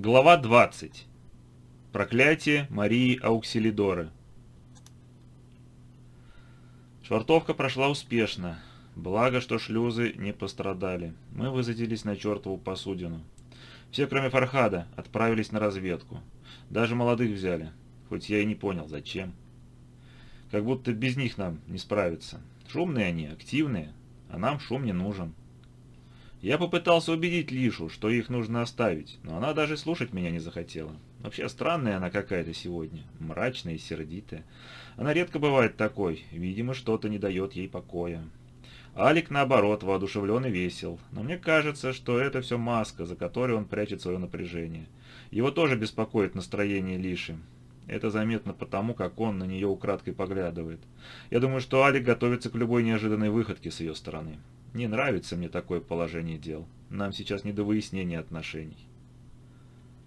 Глава 20. Проклятие Марии Ауксилидоры. Швартовка прошла успешно. Благо, что шлюзы не пострадали. Мы высадились на чертову посудину. Все, кроме Фархада, отправились на разведку. Даже молодых взяли. Хоть я и не понял, зачем. Как будто без них нам не справиться. Шумные они, активные, а нам шум не нужен. Я попытался убедить Лишу, что их нужно оставить, но она даже слушать меня не захотела. Вообще странная она какая-то сегодня, мрачная и сердитая. Она редко бывает такой, видимо, что-то не дает ей покоя. Алик, наоборот, воодушевлен и весел, но мне кажется, что это все маска, за которой он прячет свое напряжение. Его тоже беспокоит настроение Лиши. Это заметно потому, как он на нее украдкой поглядывает. Я думаю, что Алик готовится к любой неожиданной выходке с ее стороны. Не нравится мне такое положение дел. Нам сейчас не до выяснения отношений.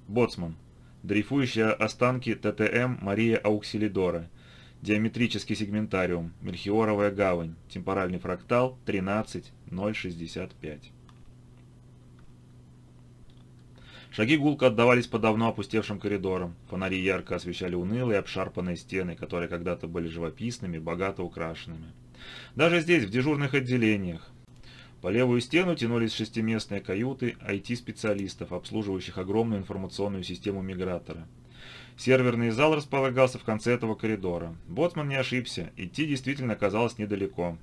Боцман. Дрейфующие останки ТТМ Мария Ауксилидора. Диаметрический сегментариум. Мельхиоровая гавань. Темпоральный фрактал 13065. Шаги гулко отдавались по давно опустевшим коридорам. Фонари ярко освещали унылые обшарпанные стены, которые когда-то были живописными, богато украшенными. Даже здесь, в дежурных отделениях, по левую стену тянулись шестиместные каюты IT-специалистов, обслуживающих огромную информационную систему мигратора. Серверный зал располагался в конце этого коридора. Боцман не ошибся, идти действительно оказалось недалеко.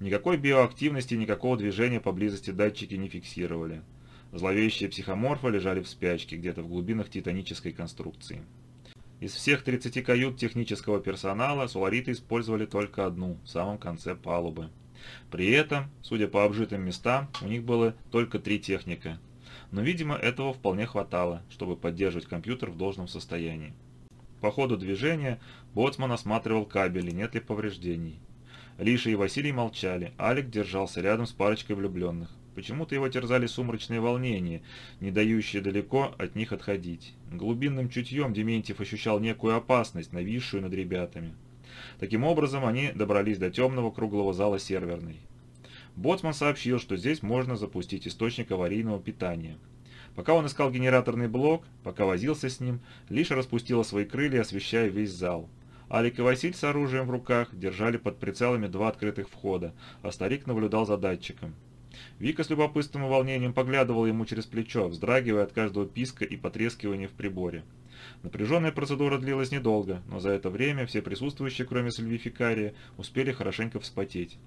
Никакой биоактивности, никакого движения поблизости датчики не фиксировали. Зловещие психоморфы лежали в спячке, где-то в глубинах титанической конструкции. Из всех 30 кают технического персонала сулариты использовали только одну, в самом конце палубы. При этом, судя по обжитым местам, у них было только три техника. Но, видимо, этого вполне хватало, чтобы поддерживать компьютер в должном состоянии. По ходу движения Боцман осматривал кабели, нет ли повреждений. Лиша и Василий молчали, Алик держался рядом с парочкой влюбленных. Почему-то его терзали сумрачные волнения, не дающие далеко от них отходить. Глубинным чутьем Дементьев ощущал некую опасность, нависшую над ребятами. Таким образом, они добрались до темного круглого зала серверной. Боцман сообщил, что здесь можно запустить источник аварийного питания. Пока он искал генераторный блок, пока возился с ним, лишь распустила свои крылья, освещая весь зал. Алик и Василь с оружием в руках держали под прицелами два открытых входа, а старик наблюдал за датчиком. Вика с любопытством и волнением поглядывала ему через плечо, вздрагивая от каждого писка и потрескивания в приборе. Напряженная процедура длилась недолго, но за это время все присутствующие, кроме Сальвификария, успели хорошенько вспотеть.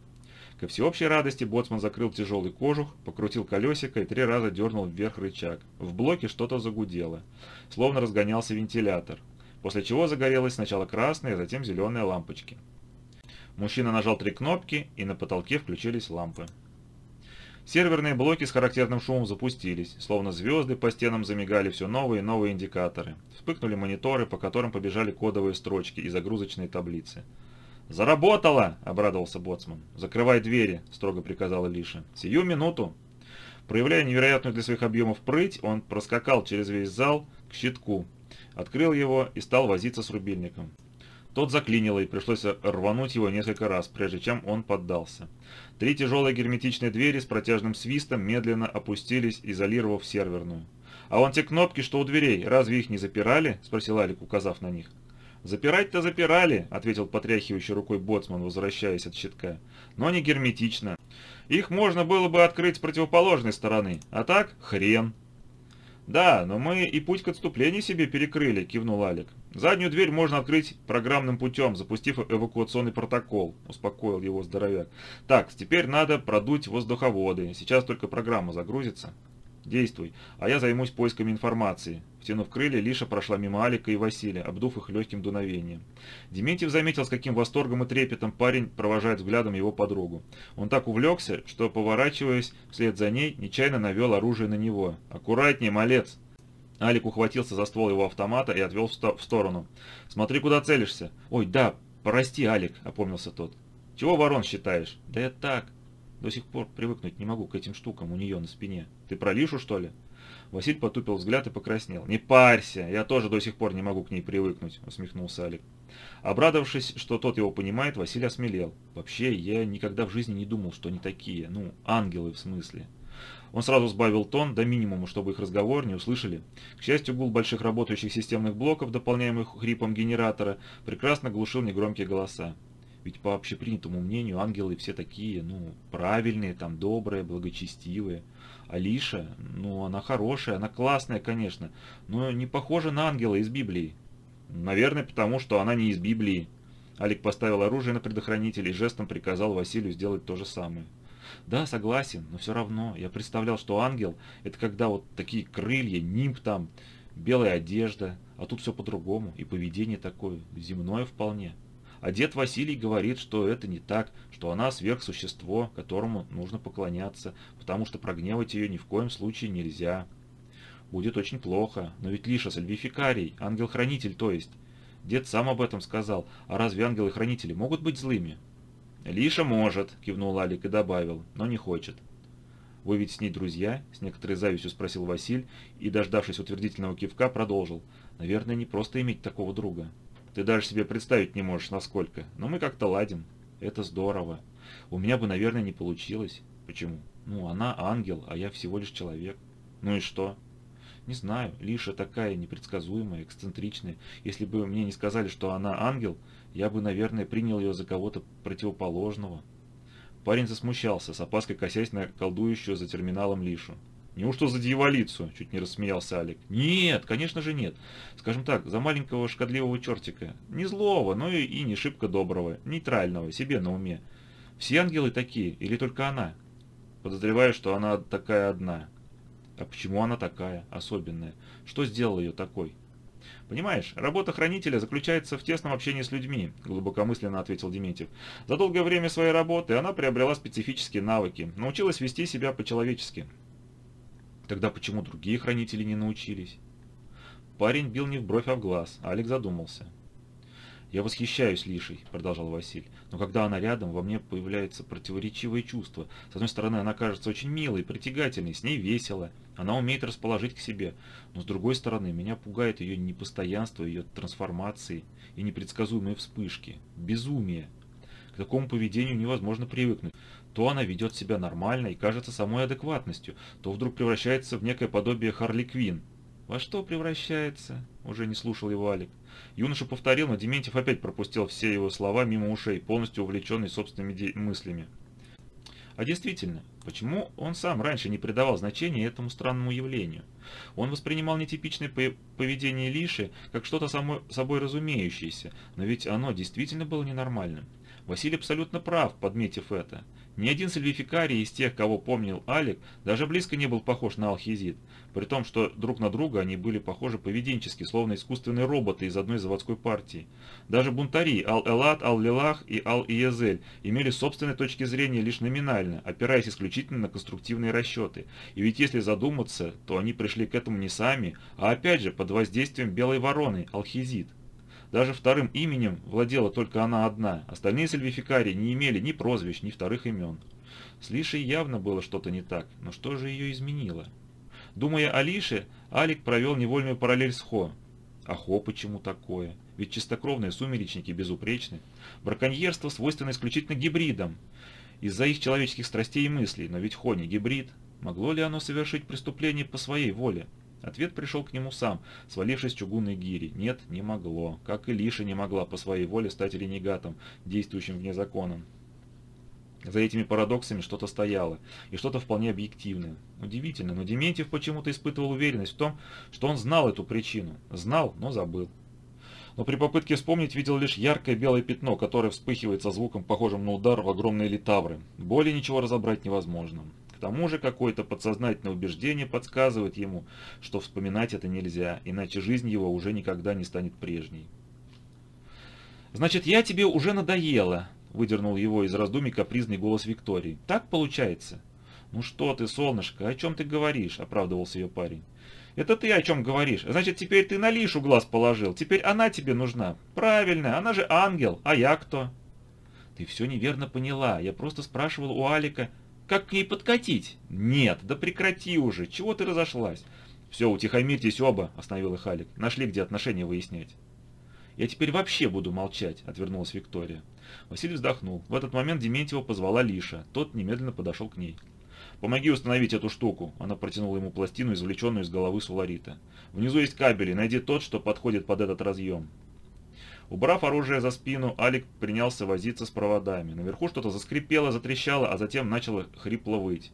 Ко всеобщей радости боцман закрыл тяжелый кожух, покрутил колесико и три раза дернул вверх рычаг. В блоке что-то загудело, словно разгонялся вентилятор, после чего загорелась сначала красная, а затем зеленая лампочки. Мужчина нажал три кнопки, и на потолке включились лампы. Серверные блоки с характерным шумом запустились, словно звезды по стенам замигали все новые и новые индикаторы. Вспыхнули мониторы, по которым побежали кодовые строчки и загрузочные таблицы. «Заработало!» – обрадовался Боцман. «Закрывай двери!» – строго приказала Лиша. «Сию минуту!» Проявляя невероятную для своих объемов прыть, он проскакал через весь зал к щитку, открыл его и стал возиться с рубильником. Тот заклинило, и пришлось рвануть его несколько раз, прежде чем он поддался. Три тяжелые герметичные двери с протяжным свистом медленно опустились, изолировав серверную. «А вон те кнопки, что у дверей, разве их не запирали?» – спросил Алик, указав на них. «Запирать-то запирали», – ответил потряхивающий рукой боцман, возвращаясь от щитка. «Но не герметично. Их можно было бы открыть с противоположной стороны, а так хрен». «Да, но мы и путь к отступлению себе перекрыли», – кивнул Алик. «Заднюю дверь можно открыть программным путем, запустив эвакуационный протокол», – успокоил его здоровяк. «Так, теперь надо продуть воздуховоды. Сейчас только программа загрузится». «Действуй, а я займусь поисками информации». Втянув крылья, Лиша прошла мимо Алика и Василия, обдув их легким дуновением. Дементьев заметил, с каким восторгом и трепетом парень провожает взглядом его подругу. Он так увлекся, что, поворачиваясь вслед за ней, нечаянно навел оружие на него. «Аккуратнее, малец!» Алик ухватился за ствол его автомата и отвел в сторону. «Смотри, куда целишься!» «Ой, да, прости, Алик!» – опомнился тот. «Чего ворон считаешь?» «Да я так!» До сих пор привыкнуть не могу к этим штукам у нее на спине. Ты про Лишу, что ли?» Василь потупил взгляд и покраснел. «Не парься, я тоже до сих пор не могу к ней привыкнуть», — усмехнулся Алик. Обрадовавшись, что тот его понимает, Василий осмелел. «Вообще, я никогда в жизни не думал, что они такие. Ну, ангелы в смысле. Он сразу сбавил тон до минимума, чтобы их разговор не услышали. К счастью, гул больших работающих системных блоков, дополняемых хрипом генератора, прекрасно глушил негромкие голоса. Ведь по общепринятому мнению ангелы все такие, ну, правильные, там, добрые, благочестивые. Алиша, ну, она хорошая, она классная, конечно, но не похожа на ангела из Библии. Наверное, потому что она не из Библии. Алик поставил оружие на предохранитель и жестом приказал Василию сделать то же самое. Да, согласен, но все равно. Я представлял, что ангел – это когда вот такие крылья, нимб там, белая одежда, а тут все по-другому, и поведение такое, земное вполне. А дед Василий говорит, что это не так, что она сверхсущество, которому нужно поклоняться, потому что прогневать ее ни в коем случае нельзя. Будет очень плохо, но ведь Лиша сальвификарий, ангел-хранитель то есть. Дед сам об этом сказал, а разве ангелы-хранители могут быть злыми? «Лиша может», — кивнул Алик и добавил, — «но не хочет». «Вы ведь с ней друзья?» — с некоторой завистью спросил Василь и, дождавшись утвердительного кивка, продолжил. «Наверное, не просто иметь такого друга. Ты даже себе представить не можешь, насколько. Но мы как-то ладим. Это здорово. У меня бы, наверное, не получилось. Почему? Ну, она ангел, а я всего лишь человек. Ну и что? Не знаю, Лиша такая непредсказуемая, эксцентричная. Если бы мне не сказали, что она ангел, я бы, наверное, принял ее за кого-то противоположного. Парень засмущался, с опаской косясь на колдующую за терминалом Лишу. «Неужто за дьяволицу?» – чуть не рассмеялся Алик. «Нет, конечно же нет. Скажем так, за маленького шкодливого чертика. Не злого, но и, и не шибко доброго, нейтрального, себе на уме. Все ангелы такие, или только она?» Подозреваю, что она такая одна. А почему она такая, особенная? Что сделало ее такой? «Понимаешь, работа хранителя заключается в тесном общении с людьми», – глубокомысленно ответил Дементьев. «За долгое время своей работы она приобрела специфические навыки, научилась вести себя по-человечески». «Тогда почему другие хранители не научились?» Парень бил не в бровь, а в глаз, а задумался. «Я восхищаюсь Лишей», — продолжал Василь, «но когда она рядом, во мне появляется противоречивое чувство. С одной стороны, она кажется очень милой, притягательной, с ней весело, она умеет расположить к себе, но с другой стороны, меня пугает ее непостоянство, ее трансформации и непредсказуемые вспышки, безумие. К такому поведению невозможно привыкнуть. То она ведет себя нормально и кажется самой адекватностью, то вдруг превращается в некое подобие Харли Квин. «Во что превращается?» – уже не слушал его Алик. Юноша повторил, но Дементьев опять пропустил все его слова мимо ушей, полностью увлеченный собственными мыслями. А действительно, почему он сам раньше не придавал значения этому странному явлению? Он воспринимал нетипичное поведение Лиши как что-то само собой разумеющееся, но ведь оно действительно было ненормальным. Василий абсолютно прав, подметив это. Ни один сальвификарий из тех, кого помнил Алик, даже близко не был похож на алхизит, при том, что друг на друга они были похожи поведенчески, словно искусственные роботы из одной заводской партии. Даже бунтари Ал-Элат, Ал-Лилах и Ал-Иезель имели собственные точки зрения лишь номинально, опираясь исключительно на конструктивные расчеты. И ведь если задуматься, то они пришли к этому не сами, а опять же под воздействием белой вороны, Алхизит. Даже вторым именем владела только она одна, остальные сальвификарии не имели ни прозвищ, ни вторых имен. С Лишей явно было что-то не так, но что же ее изменило? Думая о Лише, Алик провел невольную параллель с Хо. А Хо почему такое? Ведь чистокровные сумеречники безупречны. Браконьерство свойственно исключительно гибридам, из-за их человеческих страстей и мыслей, но ведь Хо не гибрид. Могло ли оно совершить преступление по своей воле? Ответ пришел к нему сам, свалившись с чугунной гири. Нет, не могло. Как и Лиша не могла по своей воле стать ренегатом, действующим вне закона. За этими парадоксами что-то стояло, и что-то вполне объективное. Удивительно, но Дементьев почему-то испытывал уверенность в том, что он знал эту причину. Знал, но забыл. Но при попытке вспомнить видел лишь яркое белое пятно, которое вспыхивает со звуком, похожим на удар в огромные литавры. Более ничего разобрать невозможно. К тому же какое-то подсознательное убеждение подсказывает ему, что вспоминать это нельзя, иначе жизнь его уже никогда не станет прежней. «Значит, я тебе уже надоела», — выдернул его из раздумий капризный голос Виктории. «Так получается?» «Ну что ты, солнышко, о чем ты говоришь?» — оправдывался ее парень. «Это ты о чем говоришь? Значит, теперь ты на Лишу глаз положил. Теперь она тебе нужна. Правильно, она же ангел, а я кто?» «Ты все неверно поняла. Я просто спрашивал у Алика, как к ней подкатить? Нет, да прекрати уже, чего ты разошлась? Все, утихомирьтесь оба, остановил их Алик. Нашли, где отношения выяснять. «Я теперь вообще буду молчать», — отвернулась Виктория. Василий вздохнул. В этот момент Дементьева позвала Лиша. Тот немедленно подошел к ней. помоги установить эту штуку. Она протянула ему пластину, извлеченную из головы Суларита. Внизу есть кабели, найди тот, что подходит под этот разъем. Убрав оружие за спину, Алик принялся возиться с проводами. Наверху что-то заскрипело, затрещало, а затем начало хрипло выть.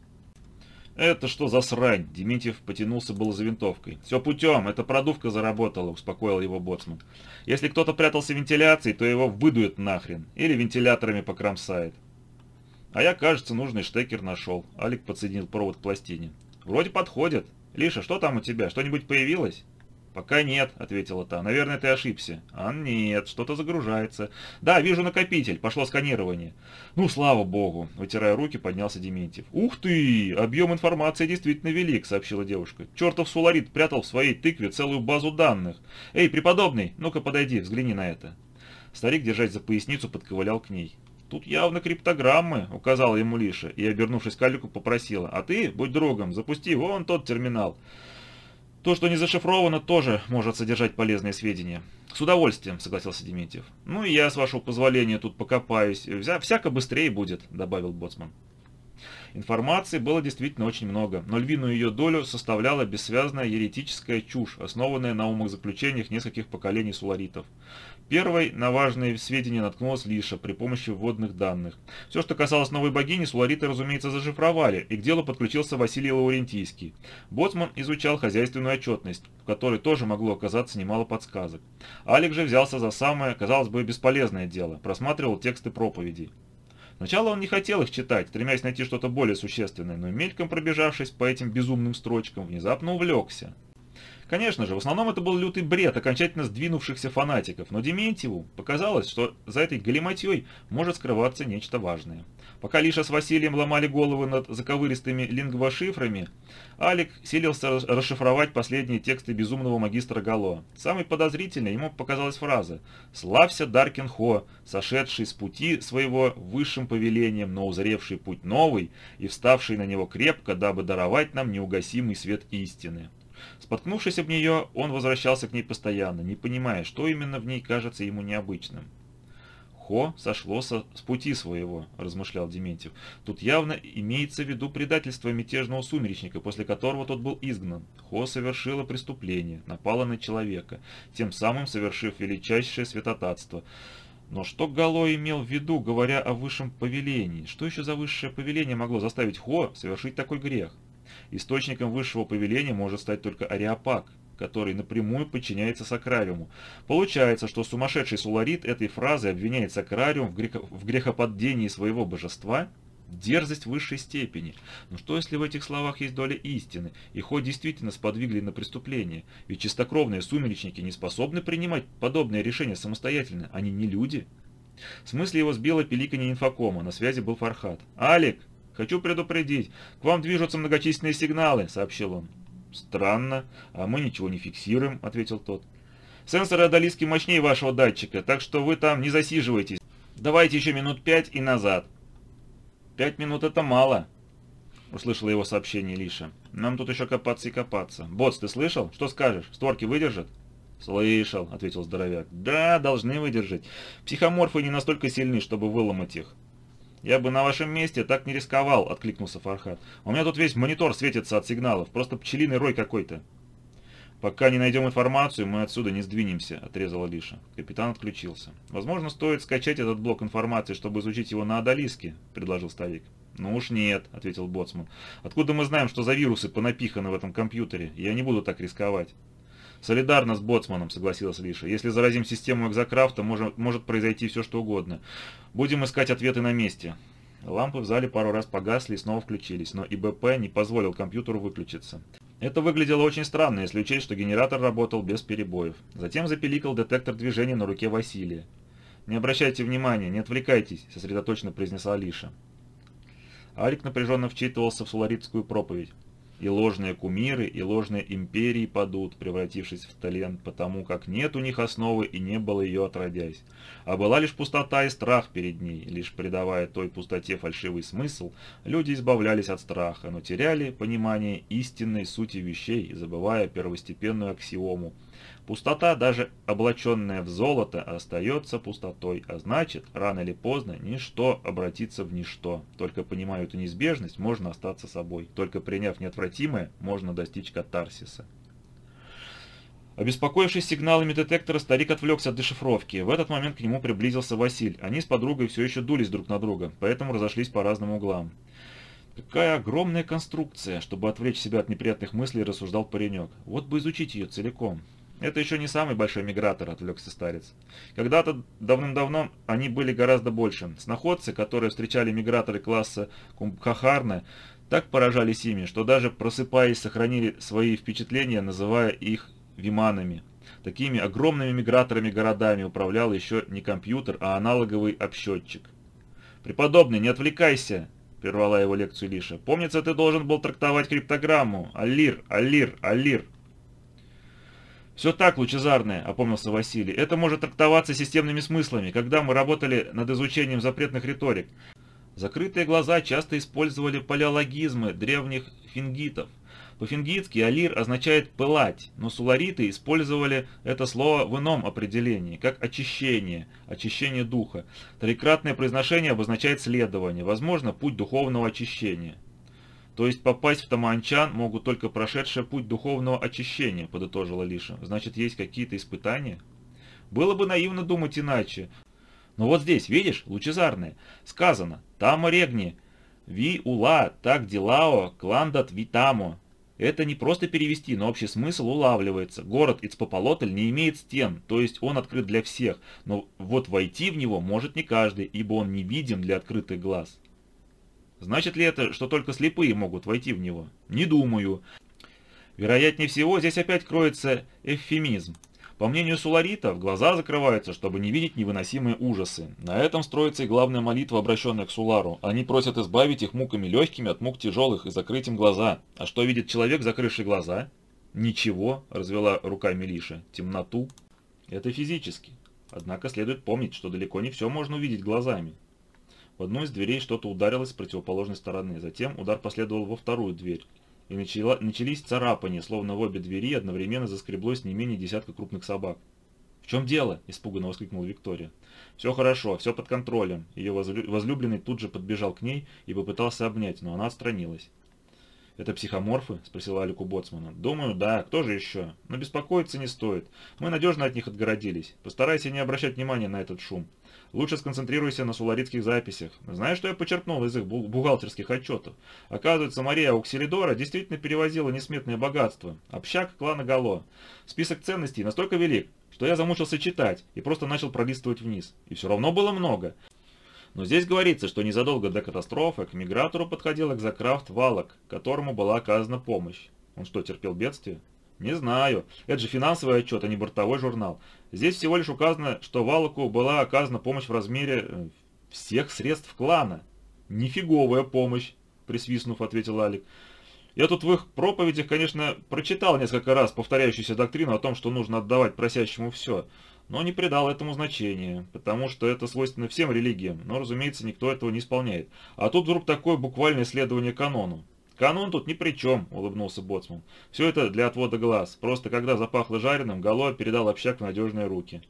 «Это что за срань?» Дементьев потянулся было за винтовкой. «Все путем, эта продувка заработала», — успокоил его боцман. «Если кто-то прятался в вентиляции, то его выдует нахрен. Или вентиляторами покромсает». «А я, кажется, нужный штекер нашел». Алик подсоединил провод к пластине. «Вроде подходит. Лиша, что там у тебя? Что-нибудь появилось?» «Пока нет», — ответила та. «Наверное, ты ошибся». «А нет, что-то загружается». «Да, вижу накопитель. Пошло сканирование». «Ну, слава богу», — вытирая руки, поднялся Дементьев. «Ух ты! Объем информации действительно велик», — сообщила девушка. «Чертов Суларит прятал в своей тыкве целую базу данных. Эй, преподобный, ну-ка подойди, взгляни на это». Старик, держась за поясницу, подковылял к ней. «Тут явно криптограммы», — указала ему Лиша, и, обернувшись к Алику, попросила. «А ты, будь другом, запусти вон тот терминал». То, что не зашифровано, тоже может содержать полезные сведения. С удовольствием, согласился Дементьев. Ну и я, с вашего позволения, тут покопаюсь. Вся, всяко быстрее будет, добавил Боцман. Информации было действительно очень много, но львиную ее долю составляла бессвязная еретическая чушь, основанная на умозаключениях нескольких поколений суларитов. Первой на важные сведения наткнулась Лиша при помощи вводных данных. Все, что касалось новой богини, сулариты, разумеется, зашифровали, и к делу подключился Василий Лаурентийский. Боцман изучал хозяйственную отчетность, в которой тоже могло оказаться немало подсказок. Алик же взялся за самое, казалось бы, бесполезное дело, просматривал тексты проповедей. Сначала он не хотел их читать, стремясь найти что-то более существенное, но мельком пробежавшись по этим безумным строчкам, внезапно увлекся. Конечно же, в основном это был лютый бред окончательно сдвинувшихся фанатиков, но Дементьеву показалось, что за этой галиматьей может скрываться нечто важное. Пока Лиша с Василием ломали головы над заковыристыми лингвошифрами, Алик силился расшифровать последние тексты безумного магистра Гало. Самой подозрительной ему показалась фраза «Славься Даркин Хо, сошедший с пути своего высшим повелением, но узревший путь новый и вставший на него крепко, дабы даровать нам неугасимый свет истины». Споткнувшись об нее, он возвращался к ней постоянно, не понимая, что именно в ней кажется ему необычным. «Хо сошло со, с пути своего», – размышлял Дементьев. «Тут явно имеется в виду предательство мятежного сумеречника, после которого тот был изгнан. Хо совершила преступление, напала на человека, тем самым совершив величайшее святотатство». Но что Гало имел в виду, говоря о высшем повелении? Что еще за высшее повеление могло заставить Хо совершить такой грех? Источником высшего повеления может стать только Ариапак, который напрямую подчиняется Сакрариуму. Получается, что сумасшедший Суларит этой фразой обвиняет Сакрариум в, грех... в грехопадении своего божества? Дерзость высшей степени. Но что если в этих словах есть доля истины, и хоть действительно сподвигли на преступление? Ведь чистокровные сумеречники не способны принимать подобные решения самостоятельно, они не люди. В смысле его сбило пиликанье инфокома, на связи был Фархат. «Алик, «Хочу предупредить, к вам движутся многочисленные сигналы», — сообщил он. «Странно, а мы ничего не фиксируем», — ответил тот. «Сенсоры Адалиски мощнее вашего датчика, так что вы там не засиживайтесь. Давайте еще минут пять и назад». «Пять минут — это мало», — услышала его сообщение Лиша. «Нам тут еще копаться и копаться. Боц, ты слышал? Что скажешь? Створки выдержат?» «Слышал», — ответил здоровяк. «Да, должны выдержать. Психоморфы не настолько сильны, чтобы выломать их. «Я бы на вашем месте так не рисковал», — откликнулся Фархад. «У меня тут весь монитор светится от сигналов, просто пчелиный рой какой-то». «Пока не найдем информацию, мы отсюда не сдвинемся», — отрезала Лиша. Капитан отключился. «Возможно, стоит скачать этот блок информации, чтобы изучить его на Адалиске», — предложил Ставик. «Ну уж нет», — ответил Боцман. «Откуда мы знаем, что за вирусы понапиханы в этом компьютере? Я не буду так рисковать». «Солидарно с Боцманом», — согласилась Лиша. «Если заразим систему экзокрафта, может, может произойти все, что угодно. Будем искать ответы на месте». Лампы в зале пару раз погасли и снова включились, но ИБП не позволил компьютеру выключиться. Это выглядело очень странно, если учесть, что генератор работал без перебоев. Затем запеликал детектор движения на руке Василия. «Не обращайте внимания, не отвлекайтесь», — сосредоточенно произнесла Лиша. Алик напряженно вчитывался в суларитскую проповедь. И ложные кумиры, и ложные империи падут, превратившись в талент, потому как нет у них основы и не было ее отродясь. А была лишь пустота и страх перед ней, лишь придавая той пустоте фальшивый смысл, люди избавлялись от страха, но теряли понимание истинной сути вещей, забывая первостепенную аксиому – Пустота, даже облаченная в золото, остается пустотой, а значит, рано или поздно ничто обратится в ничто. Только понимая эту неизбежность, можно остаться собой. Только приняв неотвратимое, можно достичь катарсиса. Обеспокоившись сигналами детектора, старик отвлекся от дешифровки. В этот момент к нему приблизился Василь. Они с подругой все еще дулись друг на друга, поэтому разошлись по разным углам. «Какая огромная конструкция!» Чтобы отвлечь себя от неприятных мыслей, рассуждал паренек. «Вот бы изучить ее целиком. Это еще не самый большой мигратор, отвлекся старец. Когда-то давным-давно они были гораздо больше. Сноходцы, которые встречали миграторы класса Кумхахарна, так поражались ими, что даже просыпаясь, сохранили свои впечатления, называя их виманами. Такими огромными миграторами-городами управлял еще не компьютер, а аналоговый обсчетчик. «Преподобный, не отвлекайся!» – прервала его лекцию Лиша. «Помнится, ты должен был трактовать криптограмму. Алир, Алир, Алир!» «Все так, лучезарное», — опомнился Василий. «Это может трактоваться системными смыслами, когда мы работали над изучением запретных риторик. Закрытые глаза часто использовали палеологизмы древних фингитов. По-фингитски «алир» означает «пылать», но сулариты использовали это слово в ином определении, как «очищение», «очищение духа». Трикратное произношение обозначает «следование», возможно, путь духовного очищения. То есть попасть в Таманчан могут только прошедшие путь духовного очищения, подытожила Лиша. Значит, есть какие-то испытания? Было бы наивно думать иначе. Но вот здесь, видишь, лучезарное, сказано «Тамо регни», «Ви ула, так делао, кландат витамо». Это не просто перевести, но общий смысл улавливается. Город Ицпополотль не имеет стен, то есть он открыт для всех, но вот войти в него может не каждый, ибо он не виден для открытых глаз. Значит ли это, что только слепые могут войти в него? Не думаю. Вероятнее всего, здесь опять кроется эвфемизм. По мнению суларитов, глаза закрываются, чтобы не видеть невыносимые ужасы. На этом строится и главная молитва, обращенная к Сулару. Они просят избавить их муками легкими от мук тяжелых и закрыть им глаза. А что видит человек, закрывший глаза? Ничего, развела руками Лиша. Темноту. Это физически. Однако следует помнить, что далеко не все можно увидеть глазами. В одну из дверей что-то ударилось с противоположной стороны. Затем удар последовал во вторую дверь. И начала, начались царапания, словно в обе двери одновременно заскреблось не менее десятка крупных собак. «В чем дело?» – испуганно воскликнула Виктория. «Все хорошо, все под контролем». Ее возлюбленный тут же подбежал к ней и попытался обнять, но она отстранилась. «Это психоморфы?» – спросила Алик у Боцмана. «Думаю, да. Кто же еще? Но беспокоиться не стоит. Мы надежно от них отгородились. Постарайся не обращать внимания на этот шум. Лучше сконцентрируйся на суларитских записях. Знаешь, что я почерпнул из их бухгалтерских отчетов? Оказывается, Мария Ауксилидора действительно перевозила несметное богатство. Общак клана Гало. Список ценностей настолько велик, что я замучился читать и просто начал пролистывать вниз. И все равно было много. Но здесь говорится, что незадолго до катастрофы к мигратору подходил экзокрафт Валок, которому была оказана помощь. Он что, терпел бедствие? Не знаю. Это же финансовый отчет, а не бортовой журнал. Здесь всего лишь указано, что Валаку была оказана помощь в размере э, всех средств клана. Нифиговая помощь, присвистнув, ответил Алик. Я тут в их проповедях, конечно, прочитал несколько раз повторяющуюся доктрину о том, что нужно отдавать просящему все, но не придал этому значения, потому что это свойственно всем религиям, но, разумеется, никто этого не исполняет. А тут вдруг такое буквальное следование канону. «Канон тут ни при чем», — улыбнулся Боцман. «Все это для отвода глаз. Просто когда запахло жареным, Гало передал общак в надежные руки».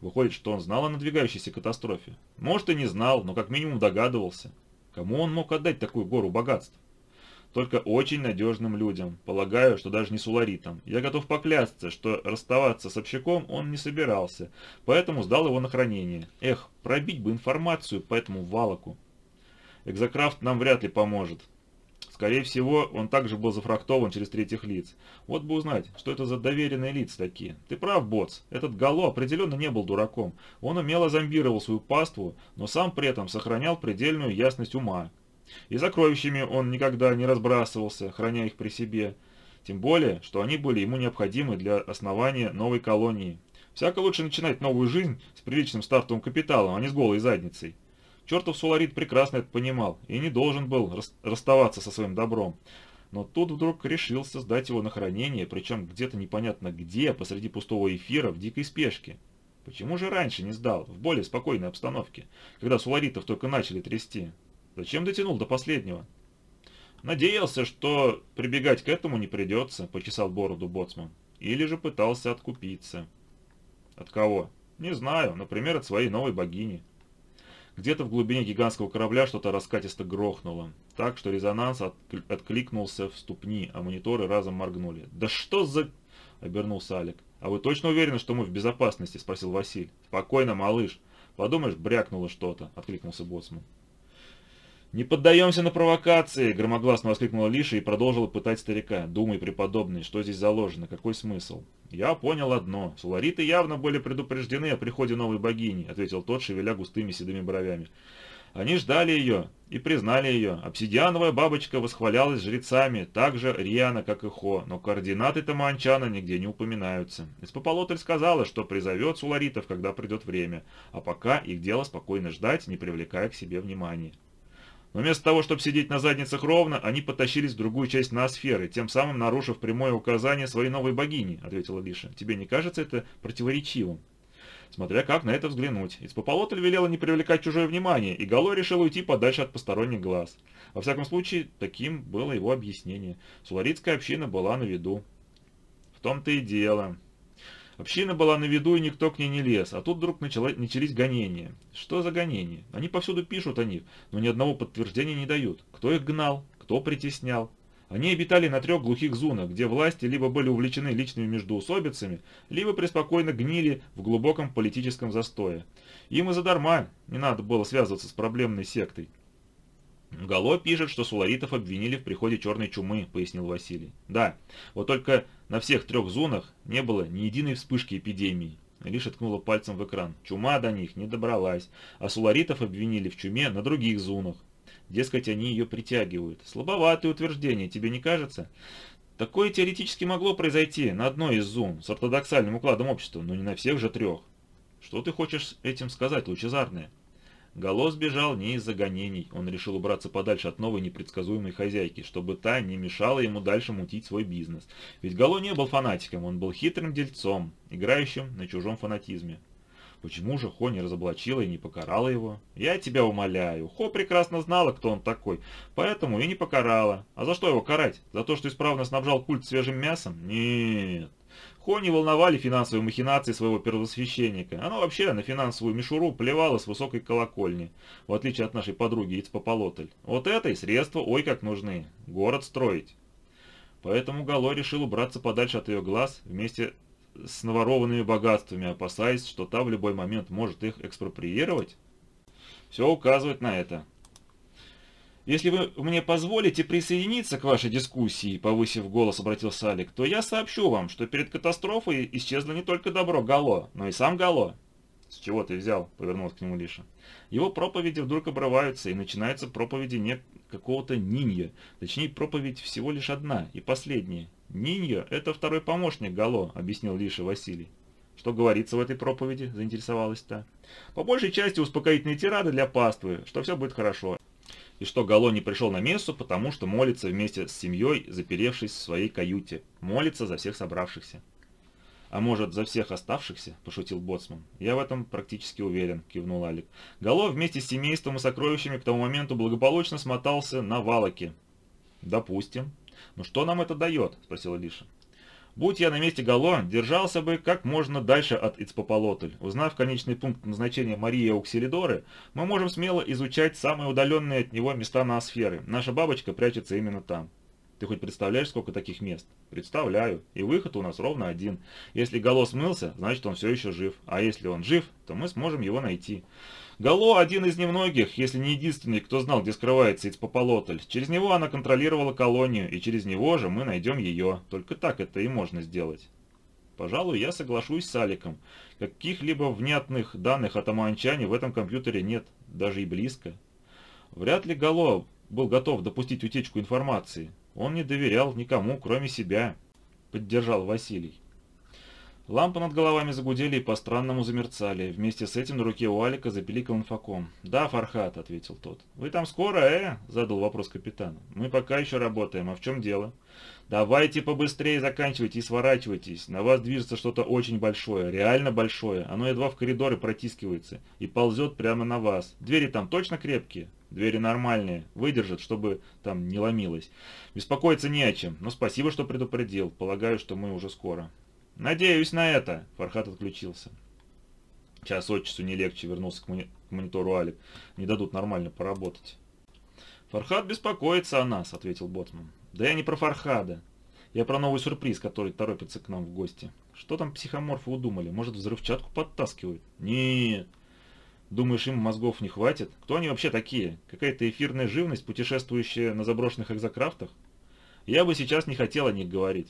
Выходит, что он знал о надвигающейся катастрофе. Может, и не знал, но как минимум догадывался. Кому он мог отдать такую гору богатств? Только очень надежным людям. Полагаю, что даже не суларитам. Я готов поклясться, что расставаться с общаком он не собирался, поэтому сдал его на хранение. Эх, пробить бы информацию по этому валоку. Экзокрафт нам вряд ли поможет. Скорее всего, он также был зафрахтован через третьих лиц. Вот бы узнать, что это за доверенные лица такие. Ты прав, Боц, этот Гало определенно не был дураком. Он умело зомбировал свою паству, но сам при этом сохранял предельную ясность ума. И сокровищами он никогда не разбрасывался, храня их при себе. Тем более, что они были ему необходимы для основания новой колонии. Всяко лучше начинать новую жизнь с приличным стартовым капиталом, а не с голой задницей. Чертов Суларит прекрасно это понимал и не должен был расставаться со своим добром. но тут вдруг решился сдать его на хранение, причем где-то непонятно где, посреди пустого эфира, в дикой спешке. Почему же раньше не сдал, в более спокойной обстановке, когда суларитов только начали трясти? Зачем дотянул до последнего? Надеялся, что прибегать к этому не придется, почесал бороду боцман. Или же пытался откупиться. От кого? Не знаю, например, от своей новой богини. Где-то в глубине гигантского корабля что-то раскатисто грохнуло, так что резонанс откликнулся в ступни, а мониторы разом моргнули. «Да что за...» — обернулся Алик. «А вы точно уверены, что мы в безопасности?» — спросил Василь. «Спокойно, малыш. Подумаешь, брякнуло что-то», — откликнулся Боцман. «Не поддаемся на провокации!» — громогласно воскликнула Лиша и продолжила пытать старика. «Думай, преподобный, что здесь заложено, какой смысл?» «Я понял одно. Сулариты явно были предупреждены о приходе новой богини», — ответил тот, шевеля густыми седыми бровями. «Они ждали ее и признали ее. Обсидиановая бабочка восхвалялась жрецами, так же рьяно, как и Хо, но координаты Таманчана нигде не упоминаются. Испополотль сказала, что призовет суларитов, когда придет время, а пока их дело спокойно ждать, не привлекая к себе внимания». Но вместо того, чтобы сидеть на задницах ровно, они потащились в другую часть ноосферы, тем самым нарушив прямое указание своей новой богини, ответила Лиша. Тебе не кажется это противоречивым? Смотря как на это взглянуть. Испополотль велела не привлекать чужое внимание, и Гало решил уйти подальше от посторонних глаз. Во всяком случае, таким было его объяснение. Суларитская община была на виду. В том-то и дело. Община была на виду, и никто к ней не лез, а тут вдруг начало, начались гонения. Что за гонения? Они повсюду пишут о них, но ни одного подтверждения не дают. Кто их гнал? Кто притеснял? Они обитали на трех глухих зонах, где власти либо были увлечены личными междоусобицами, либо преспокойно гнили в глубоком политическом застое. Им и задарма не надо было связываться с проблемной сектой. Гало пишет, что суларитов обвинили в приходе черной чумы, пояснил Василий. Да, вот только на всех трех зонах не было ни единой вспышки эпидемии. Лишь ткнула пальцем в экран. Чума до них не добралась, а суларитов обвинили в чуме на других зонах. Дескать, они ее притягивают. Слабоватое утверждение, тебе не кажется? Такое теоретически могло произойти на одной из зон с ортодоксальным укладом общества, но не на всех же трех. Что ты хочешь этим сказать, лучезарное? Голос бежал не из-за гонений, он решил убраться подальше от новой непредсказуемой хозяйки, чтобы та не мешала ему дальше мутить свой бизнес. Ведь Гало не был фанатиком, он был хитрым дельцом, играющим на чужом фанатизме. Почему же Хо не разоблачила и не покарала его? Я тебя умоляю, Хо прекрасно знала, кто он такой, поэтому и не покарала. А за что его карать? За то, что исправно снабжал культ свежим мясом? Нет. Хо не волновали финансовые махинации своего первосвященника. Она вообще на финансовую мишуру плевала с высокой колокольни, в отличие от нашей подруги Ицпополотль. Вот этой средства ой как нужны. Город строить. Поэтому Гало решил убраться подальше от ее глаз вместе с наворованными богатствами, опасаясь, что та в любой момент может их экспроприировать. Все указывает на это. «Если вы мне позволите присоединиться к вашей дискуссии», — повысив голос, обратился Алик, «то я сообщу вам, что перед катастрофой исчезло не только добро Гало, но и сам Гало». «С чего ты взял?» — повернулся к нему Лиша. «Его проповеди вдруг обрываются, и начинаются проповеди не какого-то Нинья. Точнее, проповедь всего лишь одна и последняя. Нинья — это второй помощник Гало», — объяснил Лиша Василий. «Что говорится в этой проповеди?» – заинтересовалась та. «По большей части успокоительные тирады для паствы, что все будет хорошо и что Гало не пришел на мессу, потому что молится вместе с семьей, заперевшись в своей каюте. Молится за всех собравшихся. «А может, за всех оставшихся?» – пошутил Боцман. «Я в этом практически уверен», – кивнул Алик. Гало вместе с семейством и сокровищами к тому моменту благополучно смотался на Валаке. «Допустим. Но что нам это дает?» – спросила Лиша. Будь я на месте Гало, держался бы как можно дальше от Ицпополотль. Узнав конечный пункт назначения Марии Ауксилидоры, мы можем смело изучать самые удаленные от него места на сферы. Наша бабочка прячется именно там. Ты хоть представляешь, сколько таких мест? Представляю. И выход у нас ровно один. Если Гало смылся, значит он все еще жив. А если он жив, то мы сможем его найти. Гало один из немногих, если не единственный, кто знал, где скрывается Ицпополотль. Через него она контролировала колонию, и через него же мы найдем ее. Только так это и можно сделать. Пожалуй, я соглашусь с Аликом. Каких-либо внятных данных о Таманчане в этом компьютере нет, даже и близко. Вряд ли Гало был готов допустить утечку информации. Он не доверял никому, кроме себя, поддержал Василий. Лампы над головами загудели и по-странному замерцали. Вместе с этим на руке у Алика запиликал инфоком. «Да, Фархат», — ответил тот. «Вы там скоро, э?» — задал вопрос капитан. «Мы пока еще работаем. А в чем дело?» «Давайте побыстрее заканчивайте и сворачивайтесь. На вас движется что-то очень большое, реально большое. Оно едва в коридоры протискивается и ползет прямо на вас. Двери там точно крепкие?» Двери нормальные, выдержат, чтобы там не ломилось. Беспокоиться не о чем, но спасибо, что предупредил. Полагаю, что мы уже скоро. «Надеюсь на это!» Фархат отключился. Час от часу не легче, вернулся к, мони к монитору Алик. Не дадут нормально поработать. «Фархад беспокоится о нас», — ответил Ботман. «Да я не про Фархада. Я про новый сюрприз, который торопится к нам в гости. Что там психоморфы удумали? Может, взрывчатку подтаскивают?» «Нет». «Думаешь, им мозгов не хватит? Кто они вообще такие? Какая-то эфирная живность, путешествующая на заброшенных экзокрафтах? Я бы сейчас не хотел о них говорить.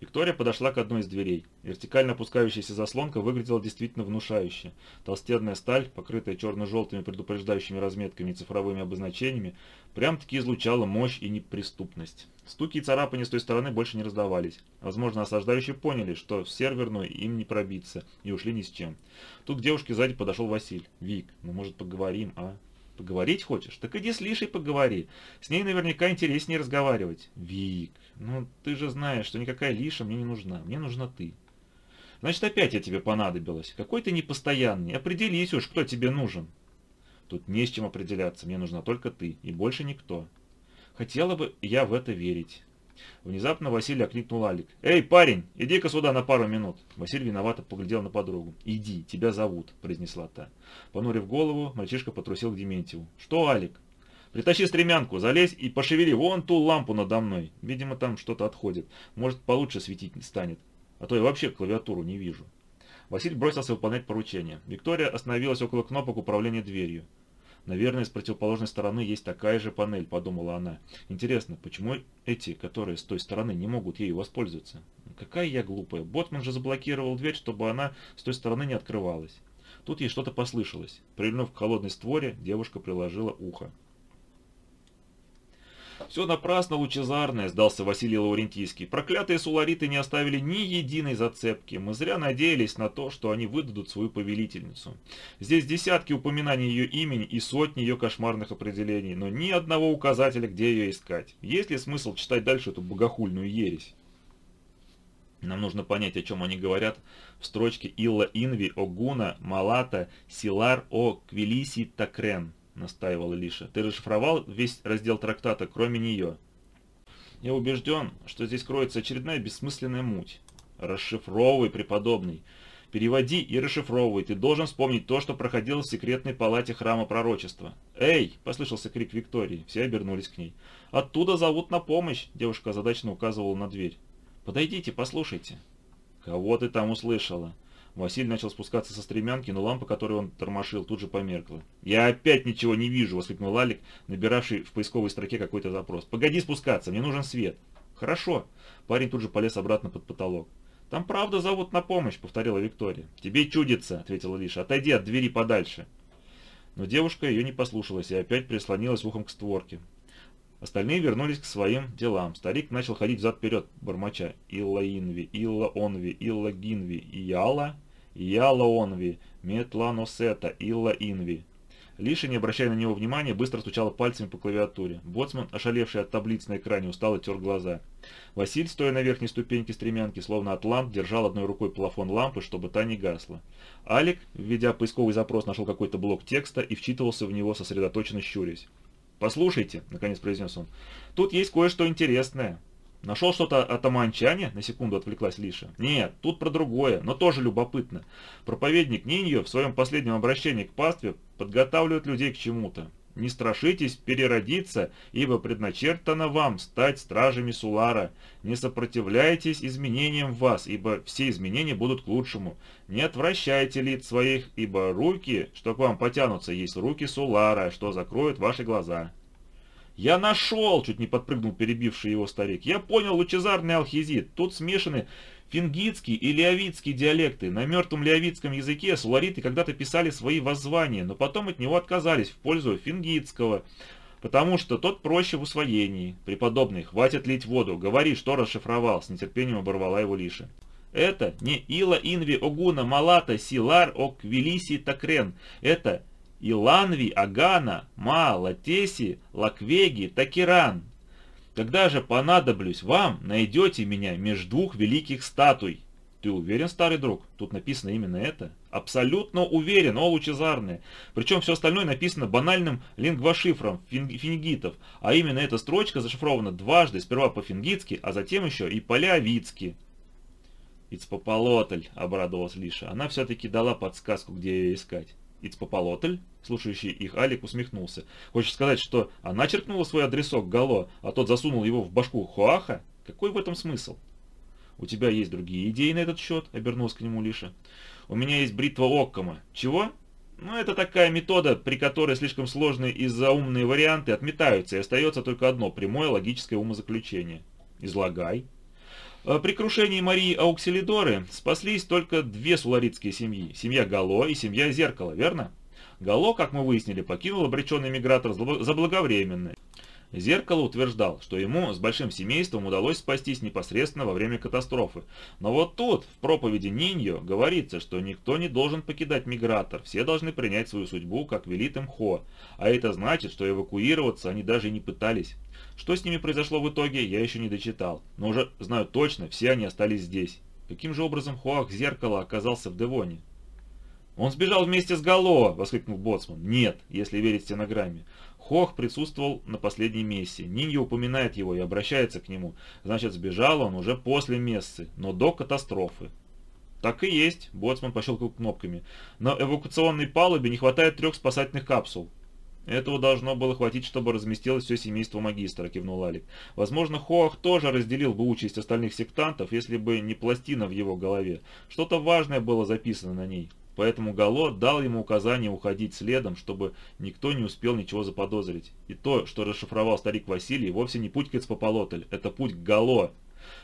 Виктория подошла к одной из дверей. Вертикально опускающаяся заслонка выглядела действительно внушающе. Толстенная сталь, покрытая черно-желтыми предупреждающими разметками и цифровыми обозначениями, прям-таки излучала мощь и неприступность. Стуки и царапания с той стороны больше не раздавались. Возможно, осаждающие поняли, что в серверную им не пробиться, и ушли ни с чем. Тут к девушке сзади подошел Василь. «Вик, ну может поговорим, а?» Поговорить хочешь? Так иди с Лишей поговори. С ней наверняка интереснее разговаривать. Вик, ну ты же знаешь, что никакая Лиша мне не нужна. Мне нужна ты. Значит, опять я тебе понадобилась. Какой ты непостоянный. Определись уж, кто тебе нужен. Тут не с чем определяться. Мне нужна только ты. И больше никто. Хотела бы я в это верить. Внезапно Василий окликнул Алик. «Эй, парень, иди-ка сюда на пару минут!» Василий виновато поглядел на подругу. «Иди, тебя зовут», — произнесла та. Понурив голову, мальчишка потрусил к Дементьеву. «Что, Алик?» «Притащи стремянку, залезь и пошевели вон ту лампу надо мной. Видимо, там что-то отходит. Может, получше светить станет. А то я вообще клавиатуру не вижу». Василий бросился выполнять поручение. Виктория остановилась около кнопок управления дверью. Наверное, с противоположной стороны есть такая же панель, подумала она. Интересно, почему эти, которые с той стороны, не могут ею воспользоваться? Какая я глупая. Ботман же заблокировал дверь, чтобы она с той стороны не открывалась. Тут ей что-то послышалось. Прильнув к холодной створе, девушка приложила ухо. «Все напрасно лучезарное», — сдался Василий Лаврентийский. «Проклятые сулариты не оставили ни единой зацепки. Мы зря надеялись на то, что они выдадут свою повелительницу. Здесь десятки упоминаний ее имени и сотни ее кошмарных определений, но ни одного указателя, где ее искать. Есть ли смысл читать дальше эту богохульную ересь?» Нам нужно понять, о чем они говорят в строчке «Илла Инви Огуна Малата Силар О Квилиси Такрен» настаивала Лиша. «Ты расшифровал весь раздел трактата, кроме нее?» «Я убежден, что здесь кроется очередная бессмысленная муть. Расшифровывай, преподобный. Переводи и расшифровывай. Ты должен вспомнить то, что проходило в секретной палате храма пророчества». «Эй!» – послышался крик Виктории. Все обернулись к ней. «Оттуда зовут на помощь!» – девушка озадаченно указывала на дверь. «Подойдите, послушайте». «Кого ты там услышала?» Василий начал спускаться со стремянки, но лампа, которую он тормошил, тут же померкла. «Я опять ничего не вижу!» — воскликнул Алик, набиравший в поисковой строке какой-то запрос. «Погоди спускаться, мне нужен свет!» «Хорошо!» Парень тут же полез обратно под потолок. «Там правда зовут на помощь», — повторила Виктория. «Тебе чудится», — ответила Лиша. «Отойди от двери подальше». Но девушка ее не послушалась и опять прислонилась ухом к створке. Остальные вернулись к своим делам. Старик начал ходить взад-вперед, бормоча. Илла Инви, Илла Онви, Илла Гинви, Ияла, Ияла Онви, Метланосета, Илла Инви. Лиша, не обращая на него внимания, быстро стучала пальцами по клавиатуре. Боцман, ошалевший от таблиц на экране, устало тер глаза. Василь, стоя на верхней ступеньке стремянки, словно атлант, держал одной рукой плафон лампы, чтобы та не гасла. Алик, введя поисковый запрос, нашел какой-то блок текста и вчитывался в него, сосредоточенно щурясь. «Послушайте», — наконец произнес он, — «тут есть кое-что интересное». «Нашел что-то о Таманчане?» — на секунду отвлеклась Лиша. «Нет, тут про другое, но тоже любопытно. Проповедник Ниньо в своем последнем обращении к пастве подготавливает людей к чему-то. Не страшитесь переродиться, ибо предначертано вам стать стражами Сулара. Не сопротивляйтесь изменениям в вас, ибо все изменения будут к лучшему. Не отвращайте лиц своих, ибо руки, что к вам потянутся, есть руки Сулара, что закроют ваши глаза». «Я нашел!» — чуть не подпрыгнул перебивший его старик. «Я понял лучезарный алхизит. Тут смешаны Фингитский и леовитский диалекты. На мертвом леовитском языке сулариты когда-то писали свои воззвания, но потом от него отказались в пользу фингитского, потому что тот проще в усвоении. Преподобный, хватит лить воду, говори, что расшифровал, с нетерпением оборвала его Лиша. Это не Ила Инви Огуна Малата Силар Оквилиси Такрен. Это Иланви Агана Ма Латеси Лаквеги Такиран. Когда же понадоблюсь вам, найдете меня меж двух великих статуй. Ты уверен, старый друг? Тут написано именно это. Абсолютно уверен, о лучезарное. Причем все остальное написано банальным лингвошифром фингитов, а именно эта строчка зашифрована дважды, сперва по-фингитски, а затем еще и по-леовицки. «Ицпополотль», — обрадовалась Лиша. Она все-таки дала подсказку, где ее искать. «Ицпополотль?» Слушающий их Алик усмехнулся. «Хочешь сказать, что она черкнула свой адресок Гало, а тот засунул его в башку Хуаха? Какой в этом смысл?» «У тебя есть другие идеи на этот счет?» — обернулась к нему Лиша. «У меня есть бритва Оккома. Чего?» «Ну, это такая метода, при которой слишком сложные и заумные варианты отметаются, и остается только одно прямое логическое умозаключение». «Излагай», при крушении Марии Ауксилидоры спаслись только две суларитские семьи. Семья Гало и семья Зеркала, верно? Гало, как мы выяснили, покинул обреченный мигратор заблаговременно. Зеркало утверждал, что ему с большим семейством удалось спастись непосредственно во время катастрофы. Но вот тут, в проповеди Ниньо, говорится, что никто не должен покидать мигратор, все должны принять свою судьбу, как велит им Хо. А это значит, что эвакуироваться они даже не пытались. Что с ними произошло в итоге, я еще не дочитал, но уже знаю точно, все они остались здесь. Каким же образом Хуах Зеркало оказался в Девоне? «Он сбежал вместе с Гало!» — воскликнул Боцман. «Нет, если верить стенограмме. Хох присутствовал на последней мессе. Нинья упоминает его и обращается к нему. Значит, сбежал он уже после мессы, но до катастрофы. Так и есть, Боцман пощелкал кнопками. На эвакуационной палубе не хватает трех спасательных капсул. Этого должно было хватить, чтобы разместилось все семейство магистра, кивнул Алик. Возможно, Хоах тоже разделил бы участь остальных сектантов, если бы не пластина в его голове. Что-то важное было записано на ней. Поэтому Гало дал ему указание уходить следом, чтобы никто не успел ничего заподозрить. И то, что расшифровал старик Василий, вовсе не путь к Эцпополотль, это путь к Гало.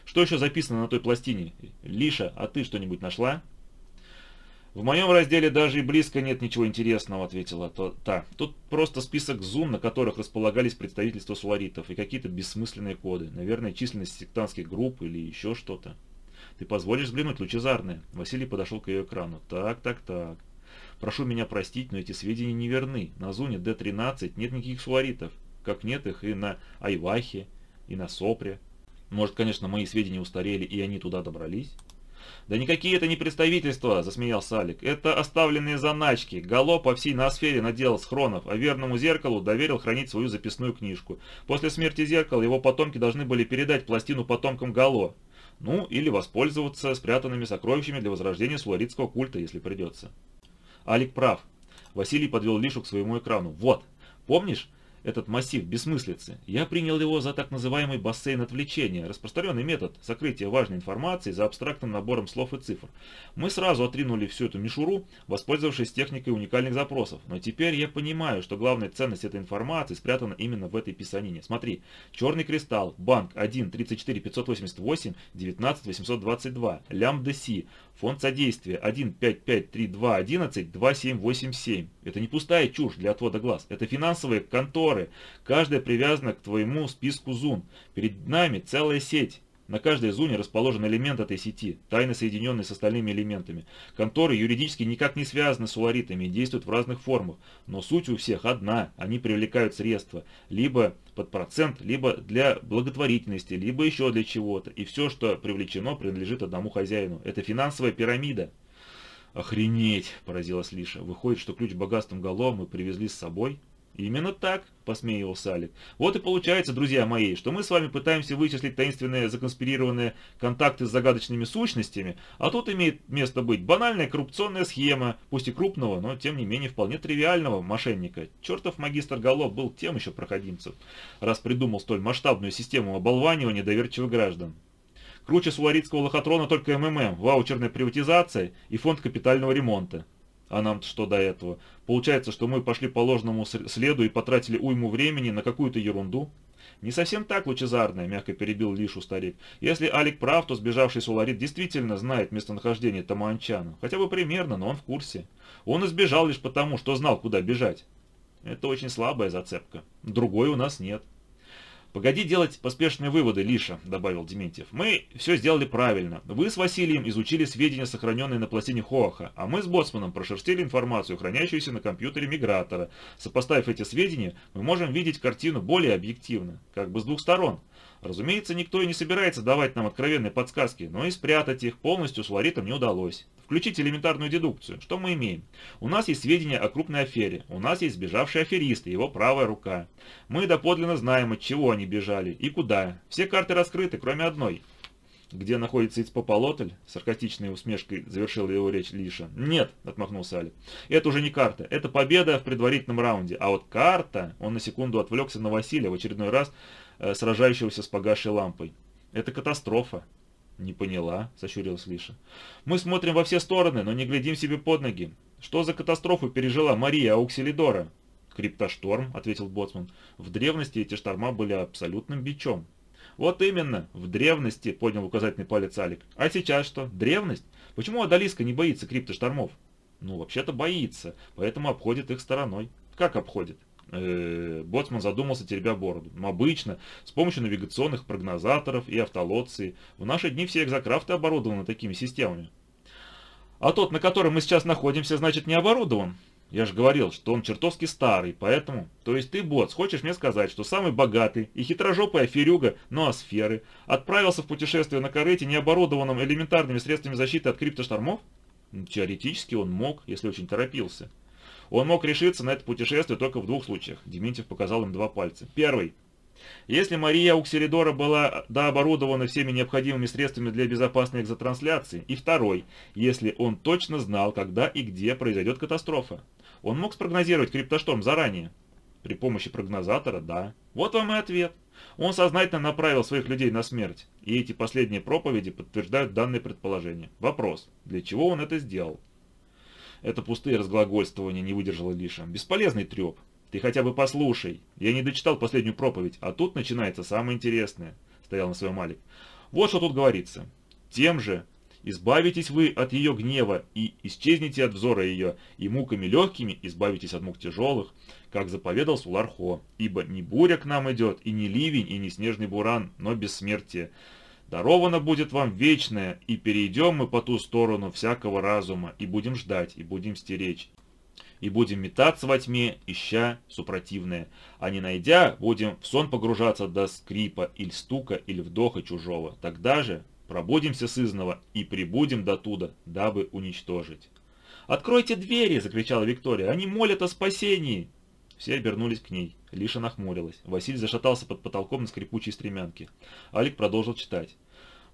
Что еще записано на той пластине? Лиша, а ты что-нибудь нашла? «В моем разделе даже и близко нет ничего интересного», — ответила та. «Тут просто список зун, на которых располагались представительства суларитов, и какие-то бессмысленные коды. Наверное, численность сектантских групп или еще что-то». Ты позволишь взглянуть, лучезарная?» Василий подошел к ее экрану. «Так, так, так. Прошу меня простить, но эти сведения не верны. На зоне D13 нет никаких суаритов, как нет их и на Айвахе, и на Сопре. Может, конечно, мои сведения устарели, и они туда добрались?» «Да никакие это не представительства», — засмеялся Алик. «Это оставленные заначки. Гало по всей ноосфере наделал схронов, а верному зеркалу доверил хранить свою записную книжку. После смерти зеркала его потомки должны были передать пластину потомкам Гало. Ну, или воспользоваться спрятанными сокровищами для возрождения суларитского культа, если придется. Алик прав. Василий подвел Лишу к своему экрану. Вот, помнишь, этот массив бессмыслицы. Я принял его за так называемый бассейн отвлечения, распространенный метод сокрытия важной информации за абстрактным набором слов и цифр. Мы сразу отринули всю эту мишуру, воспользовавшись техникой уникальных запросов. Но теперь я понимаю, что главная ценность этой информации спрятана именно в этой писанине. Смотри, черный кристалл, банк 1 34 588 19 822, лямбда Си, Фонд содействия 15532112787. Это не пустая чушь для отвода глаз. Это финансовые конторы. Каждая привязана к твоему списку ЗУН. Перед нами целая сеть. На каждой зоне расположен элемент этой сети, тайно соединенный с остальными элементами. Конторы юридически никак не связаны с уларитами и действуют в разных формах, но суть у всех одна, они привлекают средства, либо под процент, либо для благотворительности, либо еще для чего-то, и все, что привлечено, принадлежит одному хозяину. Это финансовая пирамида. «Охренеть!» – поразилась Лиша. «Выходит, что ключ богатством голов мы привезли с собой?» «Именно так», — посмеивался Алик. «Вот и получается, друзья мои, что мы с вами пытаемся вычислить таинственные законспирированные контакты с загадочными сущностями, а тут имеет место быть банальная коррупционная схема, пусть и крупного, но тем не менее вполне тривиального мошенника. Чертов магистр Голов был тем еще проходимцев, раз придумал столь масштабную систему оболванивания доверчивых граждан. Круче суларитского лохотрона только МММ, ваучерная приватизация и фонд капитального ремонта. А нам что до этого? Получается, что мы пошли по ложному следу и потратили уйму времени на какую-то ерунду? Не совсем так, лучезарная, мягко перебил Лишу старик. Если Алик прав, то сбежавший Суларит действительно знает местонахождение Тамуанчана. Хотя бы примерно, но он в курсе. Он избежал лишь потому, что знал, куда бежать. Это очень слабая зацепка. Другой у нас нет. «Погоди делать поспешные выводы, Лиша», — добавил Дементьев. «Мы все сделали правильно. Вы с Василием изучили сведения, сохраненные на пластине Хоаха, а мы с Боцманом прошерстили информацию, хранящуюся на компьютере Мигратора. Сопоставив эти сведения, мы можем видеть картину более объективно, как бы с двух сторон. Разумеется, никто и не собирается давать нам откровенные подсказки, но и спрятать их полностью с Ларитом не удалось. Включить элементарную дедукцию. Что мы имеем? У нас есть сведения о крупной афере. У нас есть сбежавший аферист и его правая рука. Мы доподлинно знаем, от чего они бежали и куда. Все карты раскрыты, кроме одной. «Где находится Ицпополотль?» — саркастичной усмешкой завершил его речь Лиша. «Нет», — отмахнулся Али. «Это уже не карта. Это победа в предварительном раунде. А вот карта...» Он на секунду отвлекся на Василия, в очередной раз э, сражающегося с погасшей лампой. «Это катастрофа. «Не поняла», — сощурилась Лиша. «Мы смотрим во все стороны, но не глядим себе под ноги. Что за катастрофу пережила Мария Ауксилидора?» «Криптошторм», — ответил Боцман. «В древности эти шторма были абсолютным бичом». «Вот именно, в древности», — поднял указательный палец Алик. «А сейчас что? Древность? Почему Адалиска не боится криптоштормов?» «Ну, вообще-то боится, поэтому обходит их стороной». «Как обходит?» Э, Боцман задумался, теребя бороду. Но обычно, с помощью навигационных прогнозаторов и автолоции, в наши дни все экзокрафты оборудованы такими системами. А тот, на котором мы сейчас находимся, значит не оборудован. Я же говорил, что он чертовски старый, поэтому... То есть ты, Боц, хочешь мне сказать, что самый богатый и хитрожопый аферюга ноосферы отправился в путешествие на корыте, не оборудованном элементарными средствами защиты от криптоштормов? Теоретически он мог, если очень торопился. Он мог решиться на это путешествие только в двух случаях. Дементьев показал им два пальца. Первый. Если Мария Уксеридора была дооборудована всеми необходимыми средствами для безопасной экзотрансляции. И второй. Если он точно знал, когда и где произойдет катастрофа. Он мог спрогнозировать криптошторм заранее. При помощи прогнозатора, да. Вот вам и ответ. Он сознательно направил своих людей на смерть. И эти последние проповеди подтверждают данное предположение. Вопрос. Для чего он это сделал? Это пустые разглагольствования, не выдержала Лиша. Бесполезный треп. Ты хотя бы послушай. Я не дочитал последнюю проповедь, а тут начинается самое интересное. Стоял на своем Алик. Вот что тут говорится. Тем же избавитесь вы от ее гнева и исчезнете от взора ее, и муками легкими избавитесь от мук тяжелых, как заповедал Сулархо. Ибо не буря к нам идет, и не ливень, и не снежный буран, но бессмертие. Даровано будет вам вечное, и перейдем мы по ту сторону всякого разума, и будем ждать, и будем стеречь, и будем метаться во тьме, ища супротивное, а не найдя, будем в сон погружаться до скрипа, или стука, или вдоха чужого. Тогда же пробудимся сызного и прибудем до туда, дабы уничтожить. «Откройте двери!» – закричала Виктория. «Они молят о спасении!» Все обернулись к ней. Лиша нахмурилась. Василий зашатался под потолком на скрипучей стремянке. Алик продолжил читать.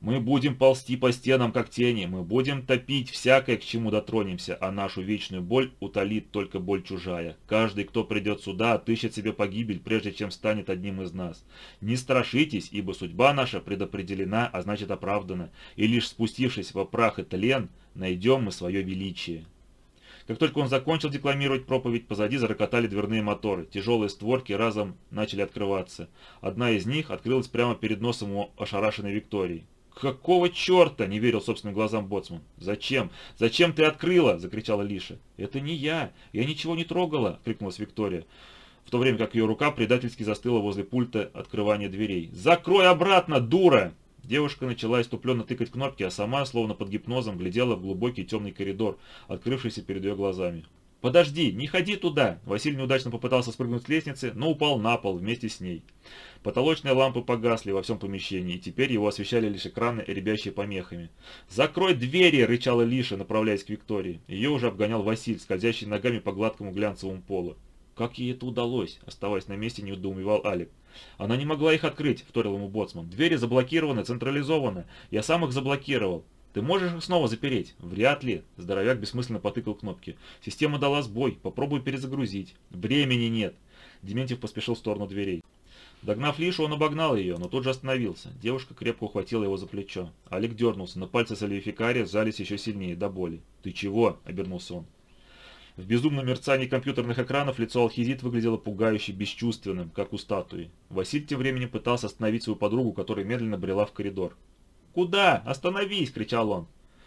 «Мы будем ползти по стенам, как тени, мы будем топить всякое, к чему дотронемся, а нашу вечную боль утолит только боль чужая. Каждый, кто придет сюда, отыщет себе погибель, прежде чем станет одним из нас. Не страшитесь, ибо судьба наша предопределена, а значит оправдана, и лишь спустившись во прах и тлен, найдем мы свое величие». Как только он закончил декламировать проповедь, позади зарокотали дверные моторы. Тяжелые створки разом начали открываться. Одна из них открылась прямо перед носом у ошарашенной Виктории. «Какого черта?» – не верил собственным глазам Боцман. «Зачем? Зачем ты открыла?» – закричала Лиша. «Это не я. Я ничего не трогала!» – крикнулась Виктория, в то время как ее рука предательски застыла возле пульта открывания дверей. «Закрой обратно, дура!» Девушка начала иступленно тыкать кнопки, а сама, словно под гипнозом, глядела в глубокий темный коридор, открывшийся перед ее глазами. «Подожди, не ходи туда!» Василий неудачно попытался спрыгнуть с лестницы, но упал на пол вместе с ней. Потолочные лампы погасли во всем помещении, и теперь его освещали лишь экраны, ребящие помехами. «Закрой двери!» — рычала Лиша, направляясь к Виктории. Ее уже обгонял Василь, скользящий ногами по гладкому глянцевому полу. «Как ей это удалось?» — оставаясь на месте, недоумевал Алик. «Она не могла их открыть», — вторил ему Боцман. «Двери заблокированы, централизованы. Я сам их заблокировал. Ты можешь их снова запереть?» «Вряд ли», — здоровяк бессмысленно потыкал кнопки. «Система дала сбой. Попробуй перезагрузить». «Времени нет». Дементьев поспешил в сторону дверей. Догнав Лишу, он обогнал ее, но тут же остановился. Девушка крепко ухватила его за плечо. Олег дернулся, но пальцы Салификария сжались еще сильнее, до боли. «Ты чего?» — обернулся он. В безумном мерцании компьютерных экранов лицо Алхизит выглядело пугающе бесчувственным, как у статуи. Василь тем временем пытался остановить свою подругу, которая медленно брела в коридор. «Куда? Остановись!» — кричал он.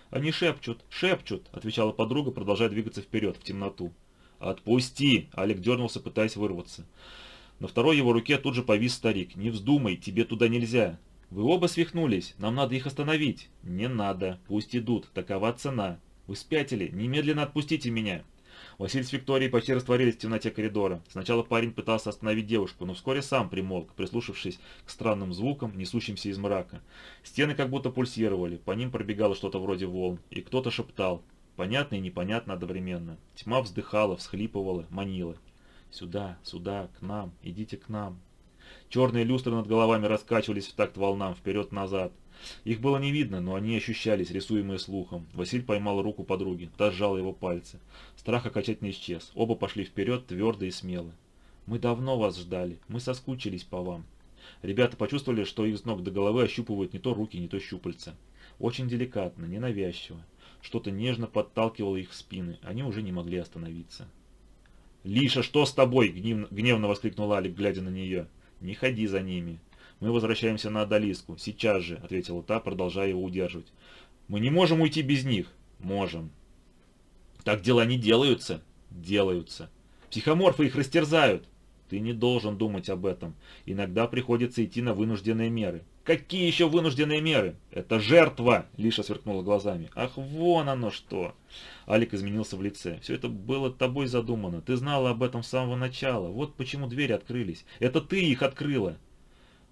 «Они шепчут, шепчут!» — отвечала подруга, продолжая двигаться вперед, в темноту. «Отпусти!» — Олег дернулся, пытаясь вырваться. На второй его руке тут же повис старик. «Не вздумай, тебе туда нельзя!» «Вы оба свихнулись, нам надо их остановить!» «Не надо, пусть идут, такова цена!» «Вы спятили, немедленно отпустите меня!» Василий с Викторией почти растворились в темноте коридора. Сначала парень пытался остановить девушку, но вскоре сам примолк, прислушавшись к странным звукам, несущимся из мрака. Стены как будто пульсировали, по ним пробегало что-то вроде волн, и кто-то шептал. Понятно и непонятно одновременно. Тьма вздыхала, всхлипывала, манила. «Сюда, сюда, к нам, идите к нам». Черные люстры над головами раскачивались в такт волнам, вперед-назад. Их было не видно, но они ощущались, рисуемые слухом. Василь поймал руку подруги, та сжала его пальцы. Страх окончательно исчез. Оба пошли вперед, твердо и смело. «Мы давно вас ждали, мы соскучились по вам». Ребята почувствовали, что их с ног до головы ощупывают не то руки, не то щупальца. Очень деликатно, ненавязчиво. Что-то нежно подталкивало их в спины, они уже не могли остановиться. «Лиша, что с тобой?» — гневно воскликнул Алик, глядя на нее. «Не ходи за ними. Мы возвращаемся на Адалиску. Сейчас же», — ответила та, продолжая его удерживать. «Мы не можем уйти без них». «Можем». «Так дела не делаются?» «Делаются». «Психоморфы их растерзают». «Ты не должен думать об этом. Иногда приходится идти на вынужденные меры». «Какие еще вынужденные меры?» «Это жертва!» — Лиша сверкнула глазами. «Ах, вон оно что!» Алик изменился в лице. «Все это было тобой задумано. Ты знала об этом с самого начала. Вот почему двери открылись. Это ты их открыла!»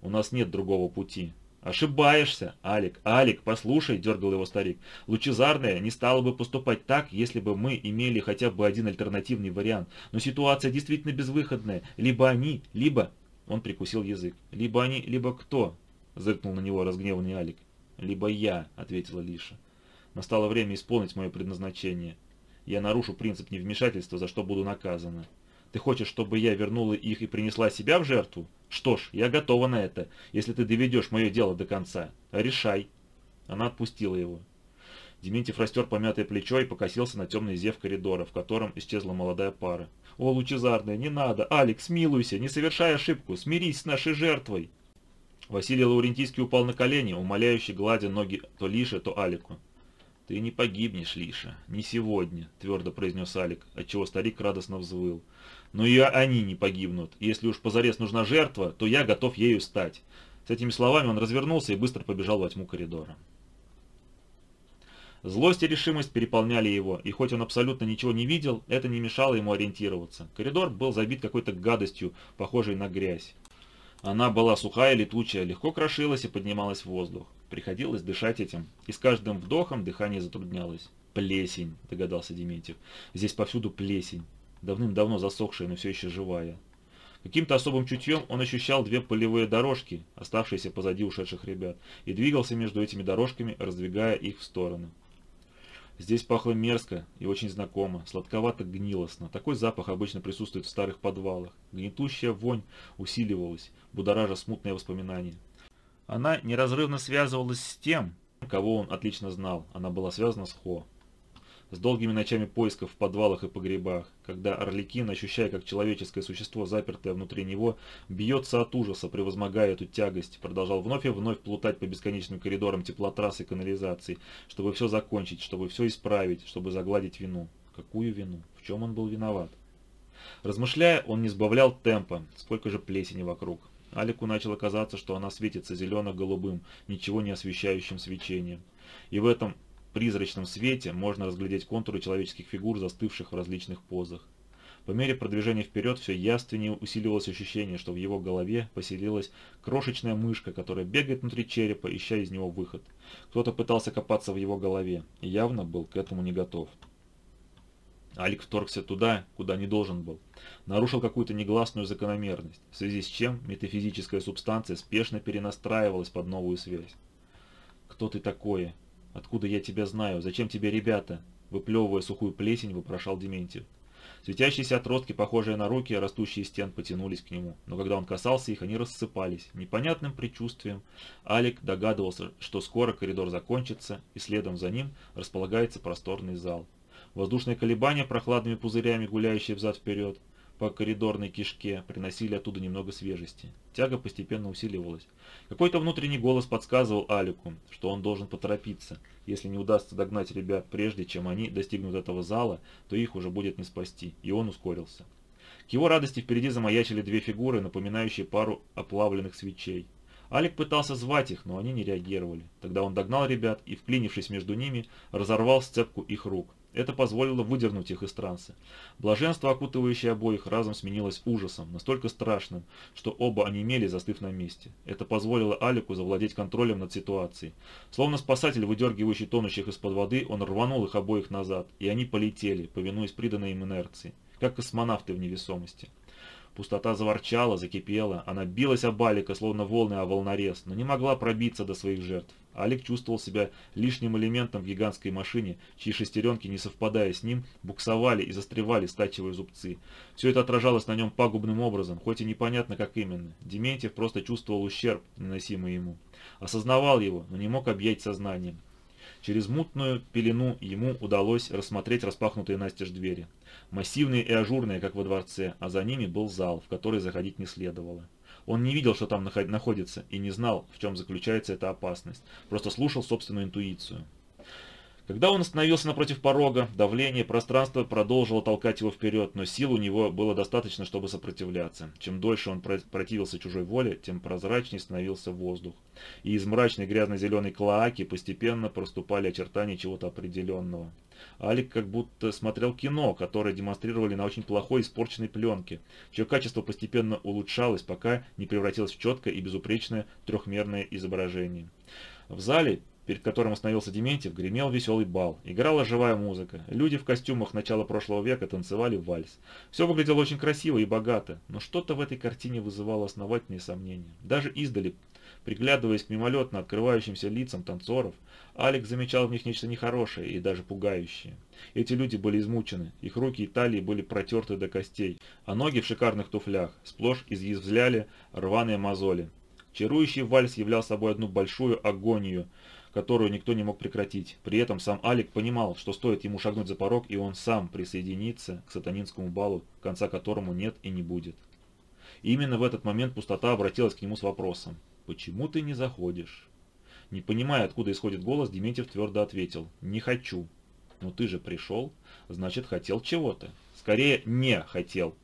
«У нас нет другого пути». «Ошибаешься, Алик! Алик, послушай!» – дергал его старик. «Лучезарная не стала бы поступать так, если бы мы имели хотя бы один альтернативный вариант. Но ситуация действительно безвыходная. Либо они, либо...» Он прикусил язык. «Либо они, либо кто?» — зыркнул на него разгневанный Алик. «Либо я», — ответила Лиша. «Настало время исполнить мое предназначение. Я нарушу принцип невмешательства, за что буду наказана. Ты хочешь, чтобы я вернула их и принесла себя в жертву? Что ж, я готова на это, если ты доведешь мое дело до конца. Решай». Она отпустила его. Дементьев растер помятое плечо и покосился на темный зев коридора, в котором исчезла молодая пара. «О, лучезарная, не надо! Алекс, милуйся, не совершай ошибку, смирись с нашей жертвой!» Василий Лаурентийский упал на колени, умоляюще гладя ноги то Лише, то Алику. «Ты не погибнешь, Лиша, не сегодня», — твердо произнес Алик, отчего старик радостно взвыл. «Но и они не погибнут. Если уж позарез нужна жертва, то я готов ею стать». С этими словами он развернулся и быстро побежал во тьму коридора. Злость и решимость переполняли его, и хоть он абсолютно ничего не видел, это не мешало ему ориентироваться. Коридор был забит какой-то гадостью, похожей на грязь. Она была сухая, летучая, легко крошилась и поднималась в воздух. Приходилось дышать этим, и с каждым вдохом дыхание затруднялось. «Плесень», — догадался Дементьев. «Здесь повсюду плесень, давным-давно засохшая, но все еще живая». Каким-то особым чутьем он ощущал две полевые дорожки, оставшиеся позади ушедших ребят, и двигался между этими дорожками, раздвигая их в стороны. Здесь пахло мерзко и очень знакомо, сладковато-гнилостно. Такой запах обычно присутствует в старых подвалах. Гнетущая вонь усиливалась, будоража смутные воспоминания. Она неразрывно связывалась с тем, кого он отлично знал. Она была связана с Хо с долгими ночами поисков в подвалах и погребах, когда Орликин, ощущая как человеческое существо, запертое внутри него, бьется от ужаса, превозмогая эту тягость, продолжал вновь и вновь плутать по бесконечным коридорам теплотрасс и канализации, чтобы все закончить, чтобы все исправить, чтобы загладить вину. Какую вину? В чем он был виноват? Размышляя, он не сбавлял темпа, сколько же плесени вокруг. Алику начало казаться, что она светится зелено-голубым, ничего не освещающим свечением. И в этом призрачном свете можно разглядеть контуры человеческих фигур, застывших в различных позах. По мере продвижения вперед все явственнее усиливалось ощущение, что в его голове поселилась крошечная мышка, которая бегает внутри черепа, ища из него выход. Кто-то пытался копаться в его голове и явно был к этому не готов. Алик вторгся туда, куда не должен был. Нарушил какую-то негласную закономерность, в связи с чем метафизическая субстанция спешно перенастраивалась под новую связь. «Кто ты такое?» «Откуда я тебя знаю? Зачем тебе ребята?» Выплевывая сухую плесень, вопрошал Дементьев. Светящиеся отростки, похожие на руки, растущие стен, потянулись к нему. Но когда он касался их, они рассыпались. Непонятным предчувствием Алик догадывался, что скоро коридор закончится, и следом за ним располагается просторный зал. Воздушные колебания, прохладными пузырями, гуляющие взад-вперед, по коридорной кишке, приносили оттуда немного свежести. Тяга постепенно усиливалась. Какой-то внутренний голос подсказывал Алику, что он должен поторопиться. Если не удастся догнать ребят прежде, чем они достигнут этого зала, то их уже будет не спасти, и он ускорился. К его радости впереди замаячили две фигуры, напоминающие пару оплавленных свечей. Алик пытался звать их, но они не реагировали. Тогда он догнал ребят и, вклинившись между ними, разорвал сцепку их рук. Это позволило выдернуть их из транса. Блаженство, окутывающее обоих, разом сменилось ужасом, настолько страшным, что оба онемели, застыв на месте. Это позволило Алику завладеть контролем над ситуацией. Словно спасатель, выдергивающий тонущих из-под воды, он рванул их обоих назад, и они полетели, повинуясь приданной им инерции, как космонавты в невесомости. Пустота заворчала, закипела, она билась об Алика, словно волны о волнорез, но не могла пробиться до своих жертв. Алик чувствовал себя лишним элементом в гигантской машине, чьи шестеренки, не совпадая с ним, буксовали и застревали, стачивая зубцы. Все это отражалось на нем пагубным образом, хоть и непонятно как именно. Дементьев просто чувствовал ущерб, наносимый ему. Осознавал его, но не мог объять сознанием. Через мутную пелену ему удалось рассмотреть распахнутые настежь двери. Массивные и ажурные, как во дворце, а за ними был зал, в который заходить не следовало. Он не видел, что там находится, и не знал, в чем заключается эта опасность, просто слушал собственную интуицию. Когда он остановился напротив порога, давление пространства продолжило толкать его вперед, но сил у него было достаточно, чтобы сопротивляться. Чем дольше он противился чужой воле, тем прозрачнее становился воздух. И из мрачной грязно-зеленой клоаки постепенно проступали очертания чего-то определенного. Алик как будто смотрел кино, которое демонстрировали на очень плохой испорченной пленке, чье качество постепенно улучшалось, пока не превратилось в четкое и безупречное трехмерное изображение. В зале перед которым остановился Дементьев, гремел веселый бал. Играла живая музыка. Люди в костюмах начала прошлого века танцевали вальс. Все выглядело очень красиво и богато, но что-то в этой картине вызывало основательные сомнения. Даже издали, приглядываясь к мимолетно открывающимся лицам танцоров, Алекс замечал в них нечто нехорошее и даже пугающее. Эти люди были измучены, их руки и талии были протерты до костей, а ноги в шикарных туфлях сплошь изъязвляли рваные мозоли. Чарующий вальс являл собой одну большую агонию – которую никто не мог прекратить. При этом сам Алик понимал, что стоит ему шагнуть за порог, и он сам присоединится к сатанинскому балу, конца которому нет и не будет. И именно в этот момент пустота обратилась к нему с вопросом «Почему ты не заходишь?» Не понимая, откуда исходит голос, Дементьев твердо ответил «Не хочу». «Но ты же пришел, значит, хотел чего-то. Скорее, не хотел.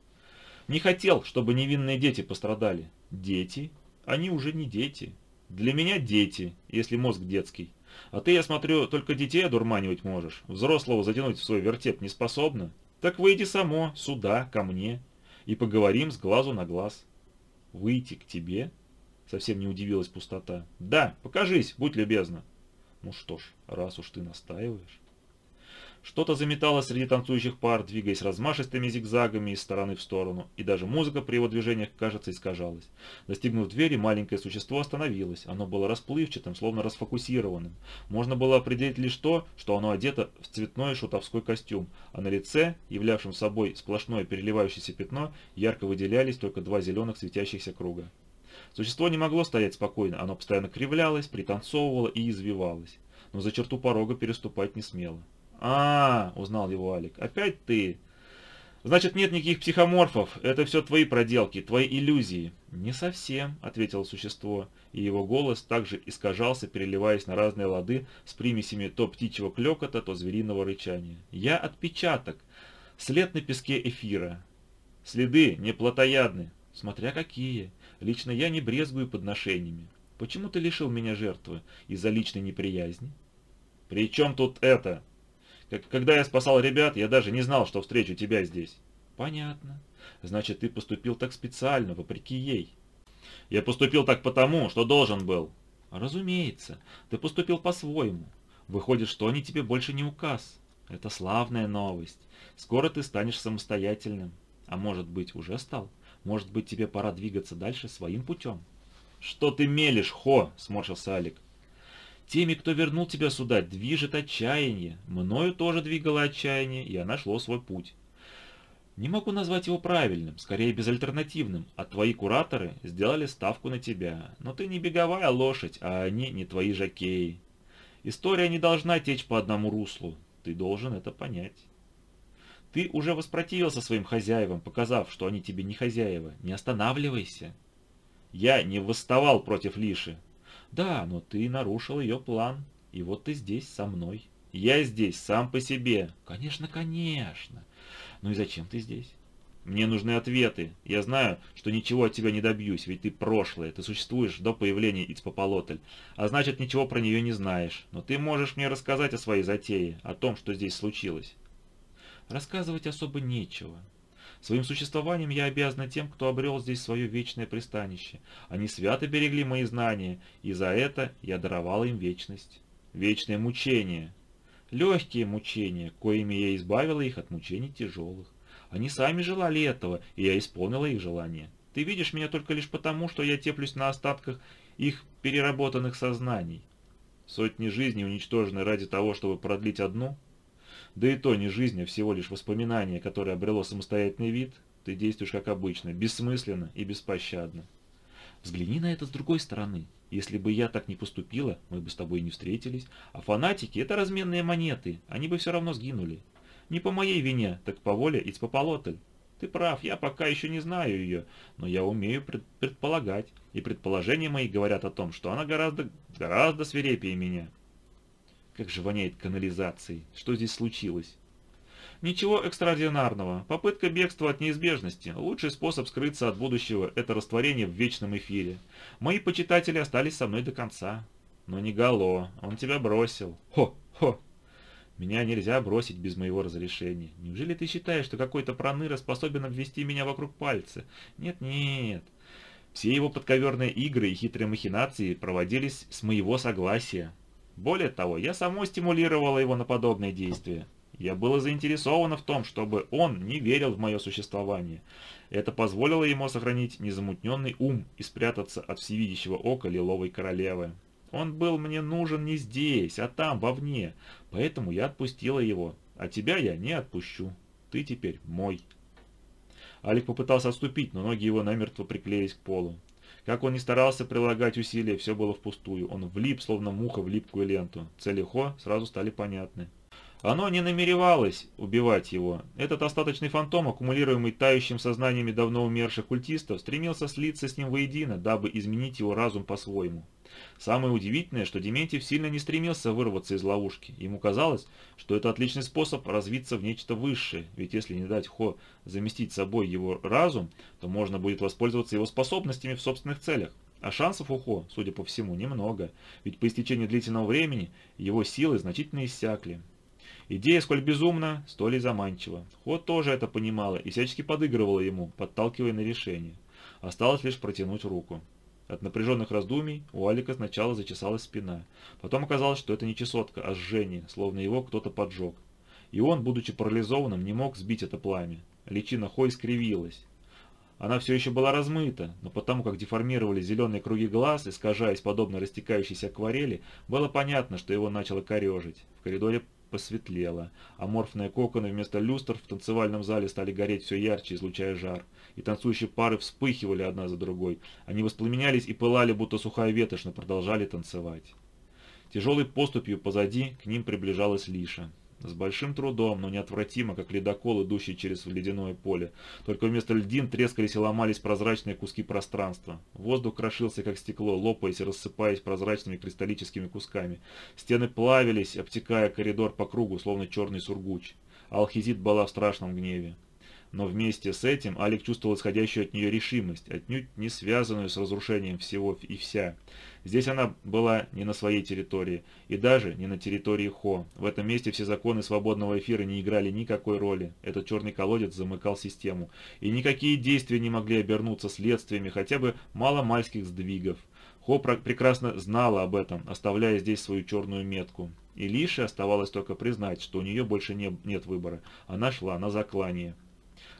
Не хотел, чтобы невинные дети пострадали. Дети? Они уже не дети. Для меня дети, если мозг детский. А ты, я смотрю, только детей одурманивать можешь. Взрослого затянуть в свой вертеп не способна. Так выйди само, сюда, ко мне, и поговорим с глазу на глаз. Выйти к тебе? Совсем не удивилась пустота. Да, покажись, будь любезна. Ну что ж, раз уж ты настаиваешь. Что-то заметало среди танцующих пар, двигаясь размашистыми зигзагами из стороны в сторону, и даже музыка при его движениях, кажется, искажалась. Достигнув двери, маленькое существо остановилось. Оно было расплывчатым, словно расфокусированным. Можно было определить лишь то, что оно одето в цветной шутовской костюм, а на лице, являвшем собой сплошное переливающееся пятно, ярко выделялись только два зеленых светящихся круга. Существо не могло стоять спокойно, оно постоянно кривлялось, пританцовывало и извивалось, но за черту порога переступать не смело. А, узнал его Алик. Опять ты? Значит, нет никаких психоморфов. Это все твои проделки, твои иллюзии. Не совсем, ответило существо, и его голос также искажался, переливаясь на разные лады с примесями то птичьего клекота, то звериного рычания. Я отпечаток, след на песке эфира. Следы не плотоядны, смотря какие. Лично я не брезгую подношениями. Почему ты лишил меня жертвы из-за личной неприязни? При чем тут это? Когда я спасал ребят, я даже не знал, что встречу тебя здесь. Понятно. Значит, ты поступил так специально, вопреки ей. Я поступил так потому, что должен был. Разумеется, ты поступил по-своему. Выходит, что они тебе больше не указ. Это славная новость. Скоро ты станешь самостоятельным. А может быть, уже стал? Может быть, тебе пора двигаться дальше своим путем? Что ты мелешь, Хо? Сморщился Алик. Теми, кто вернул тебя сюда, движет отчаяние. Мною тоже двигало отчаяние, и я шло свой путь. Не могу назвать его правильным, скорее безальтернативным, а твои кураторы сделали ставку на тебя. Но ты не беговая лошадь, а они не твои жакеи. История не должна течь по одному руслу, ты должен это понять. Ты уже воспротивился своим хозяевам, показав, что они тебе не хозяева. Не останавливайся. Я не восставал против Лиши, да, но ты нарушил ее план, и вот ты здесь со мной. Я здесь сам по себе. Конечно, конечно. Ну и зачем ты здесь? Мне нужны ответы. Я знаю, что ничего от тебя не добьюсь, ведь ты прошлое, ты существуешь до появления Ицпополотль, а значит ничего про нее не знаешь. Но ты можешь мне рассказать о своей затее, о том, что здесь случилось. Рассказывать особо нечего. Своим существованием я обязана тем, кто обрел здесь свое вечное пристанище. Они свято берегли мои знания, и за это я даровала им вечность. Вечное мучение. Легкие мучения, коими я избавила их от мучений тяжелых. Они сами желали этого, и я исполнила их желание. Ты видишь меня только лишь потому, что я теплюсь на остатках их переработанных сознаний. Сотни жизней уничтожены ради того, чтобы продлить одну. Да и то не жизнь, а всего лишь воспоминание, которое обрело самостоятельный вид. Ты действуешь как обычно, бессмысленно и беспощадно. Взгляни на это с другой стороны. Если бы я так не поступила, мы бы с тобой не встретились. А фанатики — это разменные монеты, они бы все равно сгинули. Не по моей вине, так по воле Ицпополотль. Ты прав, я пока еще не знаю ее, но я умею пред предполагать, и предположения мои говорят о том, что она гораздо, гораздо свирепее меня. Как же воняет канализацией. Что здесь случилось? Ничего экстраординарного. Попытка бегства от неизбежности. Лучший способ скрыться от будущего – это растворение в вечном эфире. Мои почитатели остались со мной до конца. Но не Гало, он тебя бросил. Хо, хо, меня нельзя бросить без моего разрешения. Неужели ты считаешь, что какой-то проныра способен обвести меня вокруг пальца? Нет-нет. Все его подковерные игры и хитрые махинации проводились с моего согласия. Более того, я само стимулировала его на подобные действия. Я была заинтересована в том, чтобы он не верил в мое существование. Это позволило ему сохранить незамутненный ум и спрятаться от всевидящего ока Лиловой Королевы. Он был мне нужен не здесь, а там, вовне, поэтому я отпустила его, а тебя я не отпущу. Ты теперь мой». Алик попытался отступить, но ноги его намертво приклеились к полу. Как он ни старался прилагать усилия, все было впустую. Он влип, словно муха в липкую ленту. Цели Хо сразу стали понятны. Оно не намеревалось убивать его. Этот остаточный фантом, аккумулируемый тающим сознаниями давно умерших культистов, стремился слиться с ним воедино, дабы изменить его разум по-своему. Самое удивительное, что Дементьев сильно не стремился вырваться из ловушки. Ему казалось, что это отличный способ развиться в нечто высшее, ведь если не дать Хо заместить собой его разум, то можно будет воспользоваться его способностями в собственных целях. А шансов у Хо, судя по всему, немного, ведь по истечении длительного времени его силы значительно иссякли. Идея сколь безумна, столь и заманчива. Хо тоже это понимала и всячески подыгрывала ему, подталкивая на решение. Осталось лишь протянуть руку. От напряженных раздумий у Алика сначала зачесалась спина. Потом оказалось, что это не чесотка, а жжение, словно его кто-то поджег. И он, будучи парализованным, не мог сбить это пламя. Личина Хой скривилась. Она все еще была размыта, но потому как деформировали зеленые круги глаз, искажаясь подобно растекающейся акварели, было понятно, что его начало корежить. В коридоре посветлело. Аморфные коконы вместо люстр в танцевальном зале стали гореть все ярче, излучая жар. И танцующие пары вспыхивали одна за другой. Они воспламенялись и пылали, будто сухая ветошь, но продолжали танцевать. Тяжелой поступью позади к ним приближалась Лиша. С большим трудом, но неотвратимо, как ледокол, идущий через ледяное поле. Только вместо льдин трескались и ломались прозрачные куски пространства. Воздух крошился, как стекло, лопаясь и рассыпаясь прозрачными кристаллическими кусками. Стены плавились, обтекая коридор по кругу, словно черный сургуч. Алхизит была в страшном гневе. Но вместе с этим Алик чувствовал исходящую от нее решимость, отнюдь не связанную с разрушением всего и вся. Здесь она была не на своей территории, и даже не на территории Хо. В этом месте все законы свободного эфира не играли никакой роли. Этот черный колодец замыкал систему, и никакие действия не могли обернуться следствиями хотя бы маломальских сдвигов. Хо прекрасно знала об этом, оставляя здесь свою черную метку. И Лише оставалось только признать, что у нее больше не, нет выбора. Она шла на заклание.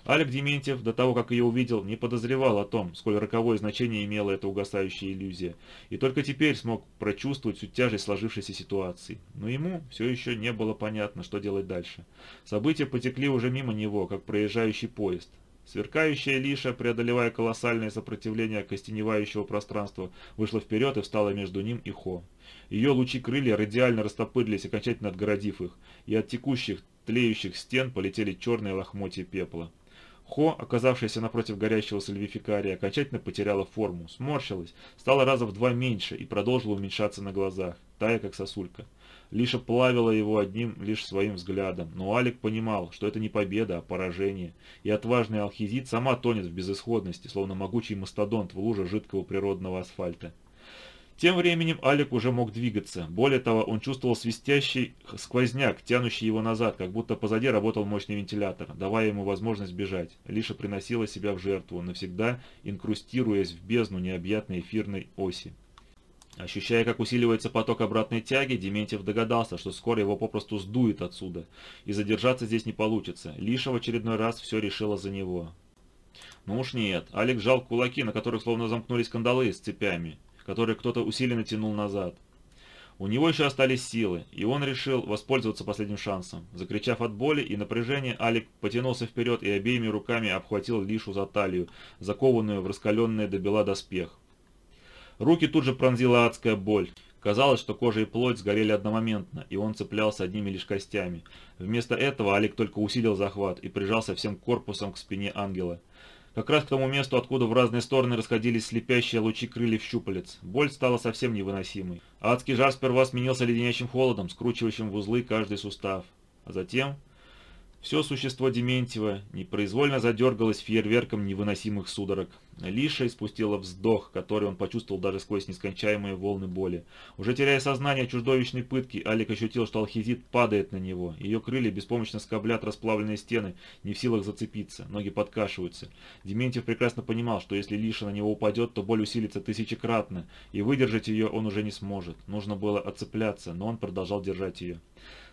Алик Дементьев, до того, как ее увидел, не подозревал о том, сколь роковое значение имела эта угасающая иллюзия, и только теперь смог прочувствовать всю тяжесть сложившейся ситуации. Но ему все еще не было понятно, что делать дальше. События потекли уже мимо него, как проезжающий поезд. Сверкающая Лиша, преодолевая колоссальное сопротивление костеневающего пространства, вышла вперед и встала между ним и Хо. Ее лучи крылья радиально растопырились, окончательно отгородив их, и от текущих, тлеющих стен полетели черные лохмотья пепла. Хо, оказавшаяся напротив горящего сальвификария, окончательно потеряла форму, сморщилась, стала раза в два меньше и продолжила уменьшаться на глазах, тая как сосулька. Лиша плавила его одним лишь своим взглядом, но Алик понимал, что это не победа, а поражение, и отважный алхизит сама тонет в безысходности, словно могучий мастодонт в луже жидкого природного асфальта. Тем временем Алик уже мог двигаться. Более того, он чувствовал свистящий сквозняк, тянущий его назад, как будто позади работал мощный вентилятор, давая ему возможность бежать. Лиша приносила себя в жертву, навсегда инкрустируясь в бездну необъятной эфирной оси. Ощущая, как усиливается поток обратной тяги, Дементьев догадался, что скоро его попросту сдует отсюда, и задержаться здесь не получится. Лиша в очередной раз все решила за него. Ну уж нет, Алик сжал кулаки, на которых словно замкнулись кандалы с цепями который кто-то усиленно тянул назад. У него еще остались силы, и он решил воспользоваться последним шансом. Закричав от боли и напряжения, Алик потянулся вперед и обеими руками обхватил Лишу за талию, закованную в раскаленный до бела доспех. Руки тут же пронзила адская боль. Казалось, что кожа и плоть сгорели одномоментно, и он цеплялся одними лишь костями. Вместо этого Алик только усилил захват и прижался всем корпусом к спине ангела как раз к тому месту, откуда в разные стороны расходились слепящие лучи крыльев щупалец. Боль стала совсем невыносимой. Адский жар сперва сменился леденящим холодом, скручивающим в узлы каждый сустав. А затем все существо Дементьева непроизвольно задергалось фейерверком невыносимых судорог. Лиша испустила вздох, который он почувствовал даже сквозь нескончаемые волны боли. Уже теряя сознание от чудовищной пытки, Алик ощутил, что алхизит падает на него. Ее крылья беспомощно скоблят расплавленные стены, не в силах зацепиться, ноги подкашиваются. Дементьев прекрасно понимал, что если Лиша на него упадет, то боль усилится тысячекратно, и выдержать ее он уже не сможет. Нужно было отцепляться, но он продолжал держать ее.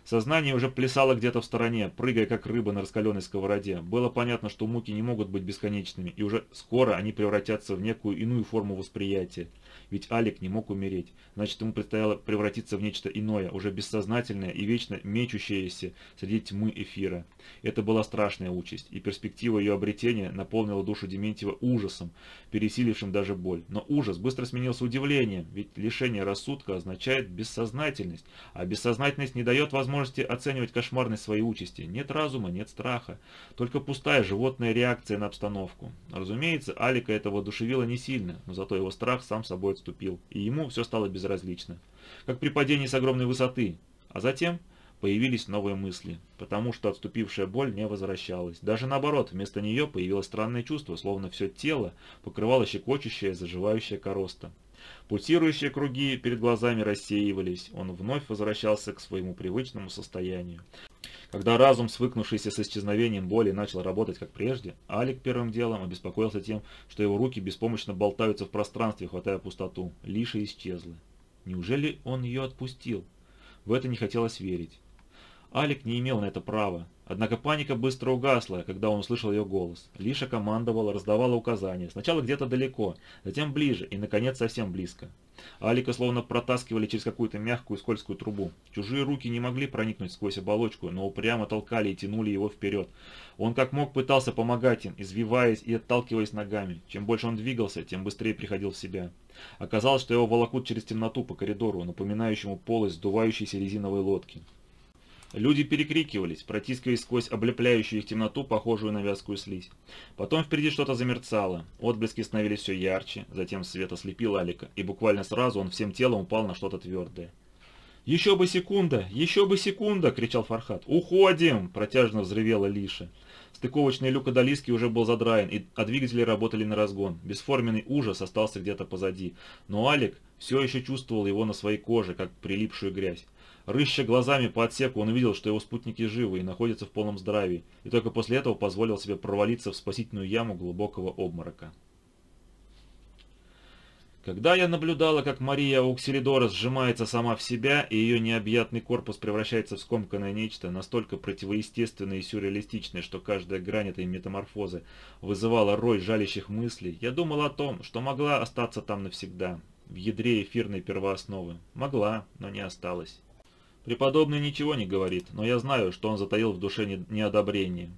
Сознание уже плясало где-то в стороне, прыгая как рыба на раскаленной сковороде. Было понятно, что муки не могут быть бесконечными, и уже скоро они превратятся в некую иную форму восприятия. Ведь Алик не мог умереть, значит ему предстояло превратиться в нечто иное, уже бессознательное и вечно мечущееся среди тьмы эфира. Это была страшная участь, и перспектива ее обретения наполнила душу Дементьева ужасом, пересилившим даже боль. Но ужас быстро сменился удивлением, ведь лишение рассудка означает бессознательность, а бессознательность не дает возможности оценивать кошмарность своей участи. Нет разума, нет страха, только пустая животная реакция на обстановку. Разумеется, Алика этого душевило не сильно, но зато его страх сам собой отступил, и ему все стало безразлично. Как при падении с огромной высоты. А затем появились новые мысли, потому что отступившая боль не возвращалась. Даже наоборот, вместо нее появилось странное чувство, словно все тело покрывало щекочущая, заживающая короста. Пульсирующие круги перед глазами рассеивались, он вновь возвращался к своему привычному состоянию. Когда разум, свыкнувшийся с исчезновением боли, начал работать как прежде, Алик первым делом обеспокоился тем, что его руки беспомощно болтаются в пространстве, хватая пустоту. Лиша исчезла. Неужели он ее отпустил? В это не хотелось верить. Алик не имел на это права. Однако паника быстро угасла, когда он услышал ее голос. Лиша командовала, раздавала указания. Сначала где-то далеко, затем ближе и, наконец, совсем близко. Алика словно протаскивали через какую-то мягкую скользкую трубу. Чужие руки не могли проникнуть сквозь оболочку, но упрямо толкали и тянули его вперед. Он как мог пытался помогать им, извиваясь и отталкиваясь ногами. Чем больше он двигался, тем быстрее приходил в себя. Оказалось, что его волокут через темноту по коридору, напоминающему полость сдувающейся резиновой лодки. Люди перекрикивались, протискиваясь сквозь облепляющую их темноту, похожую на вязкую слизь. Потом впереди что-то замерцало, отблески становились все ярче, затем свет ослепил Алика, и буквально сразу он всем телом упал на что-то твердое. «Еще бы секунда! Еще бы секунда!» — кричал Фархат. «Уходим!» — протяжно взревела Лиша. Стыковочный люк Адалиски уже был задраен, а двигатели работали на разгон. Бесформенный ужас остался где-то позади. Но Алик все еще чувствовал его на своей коже, как прилипшую грязь. Рыща глазами по отсеку, он увидел, что его спутники живы и находятся в полном здравии, и только после этого позволил себе провалиться в спасительную яму глубокого обморока. Когда я наблюдала, как Мария Ауксилидора сжимается сама в себя, и ее необъятный корпус превращается в скомканное нечто, настолько противоестественное и сюрреалистичное, что каждая грань этой метаморфозы вызывала рой жалящих мыслей, я думала о том, что могла остаться там навсегда, в ядре эфирной первоосновы. Могла, но не осталась. Преподобный ничего не говорит, но я знаю, что он затаил в душе неодобрение.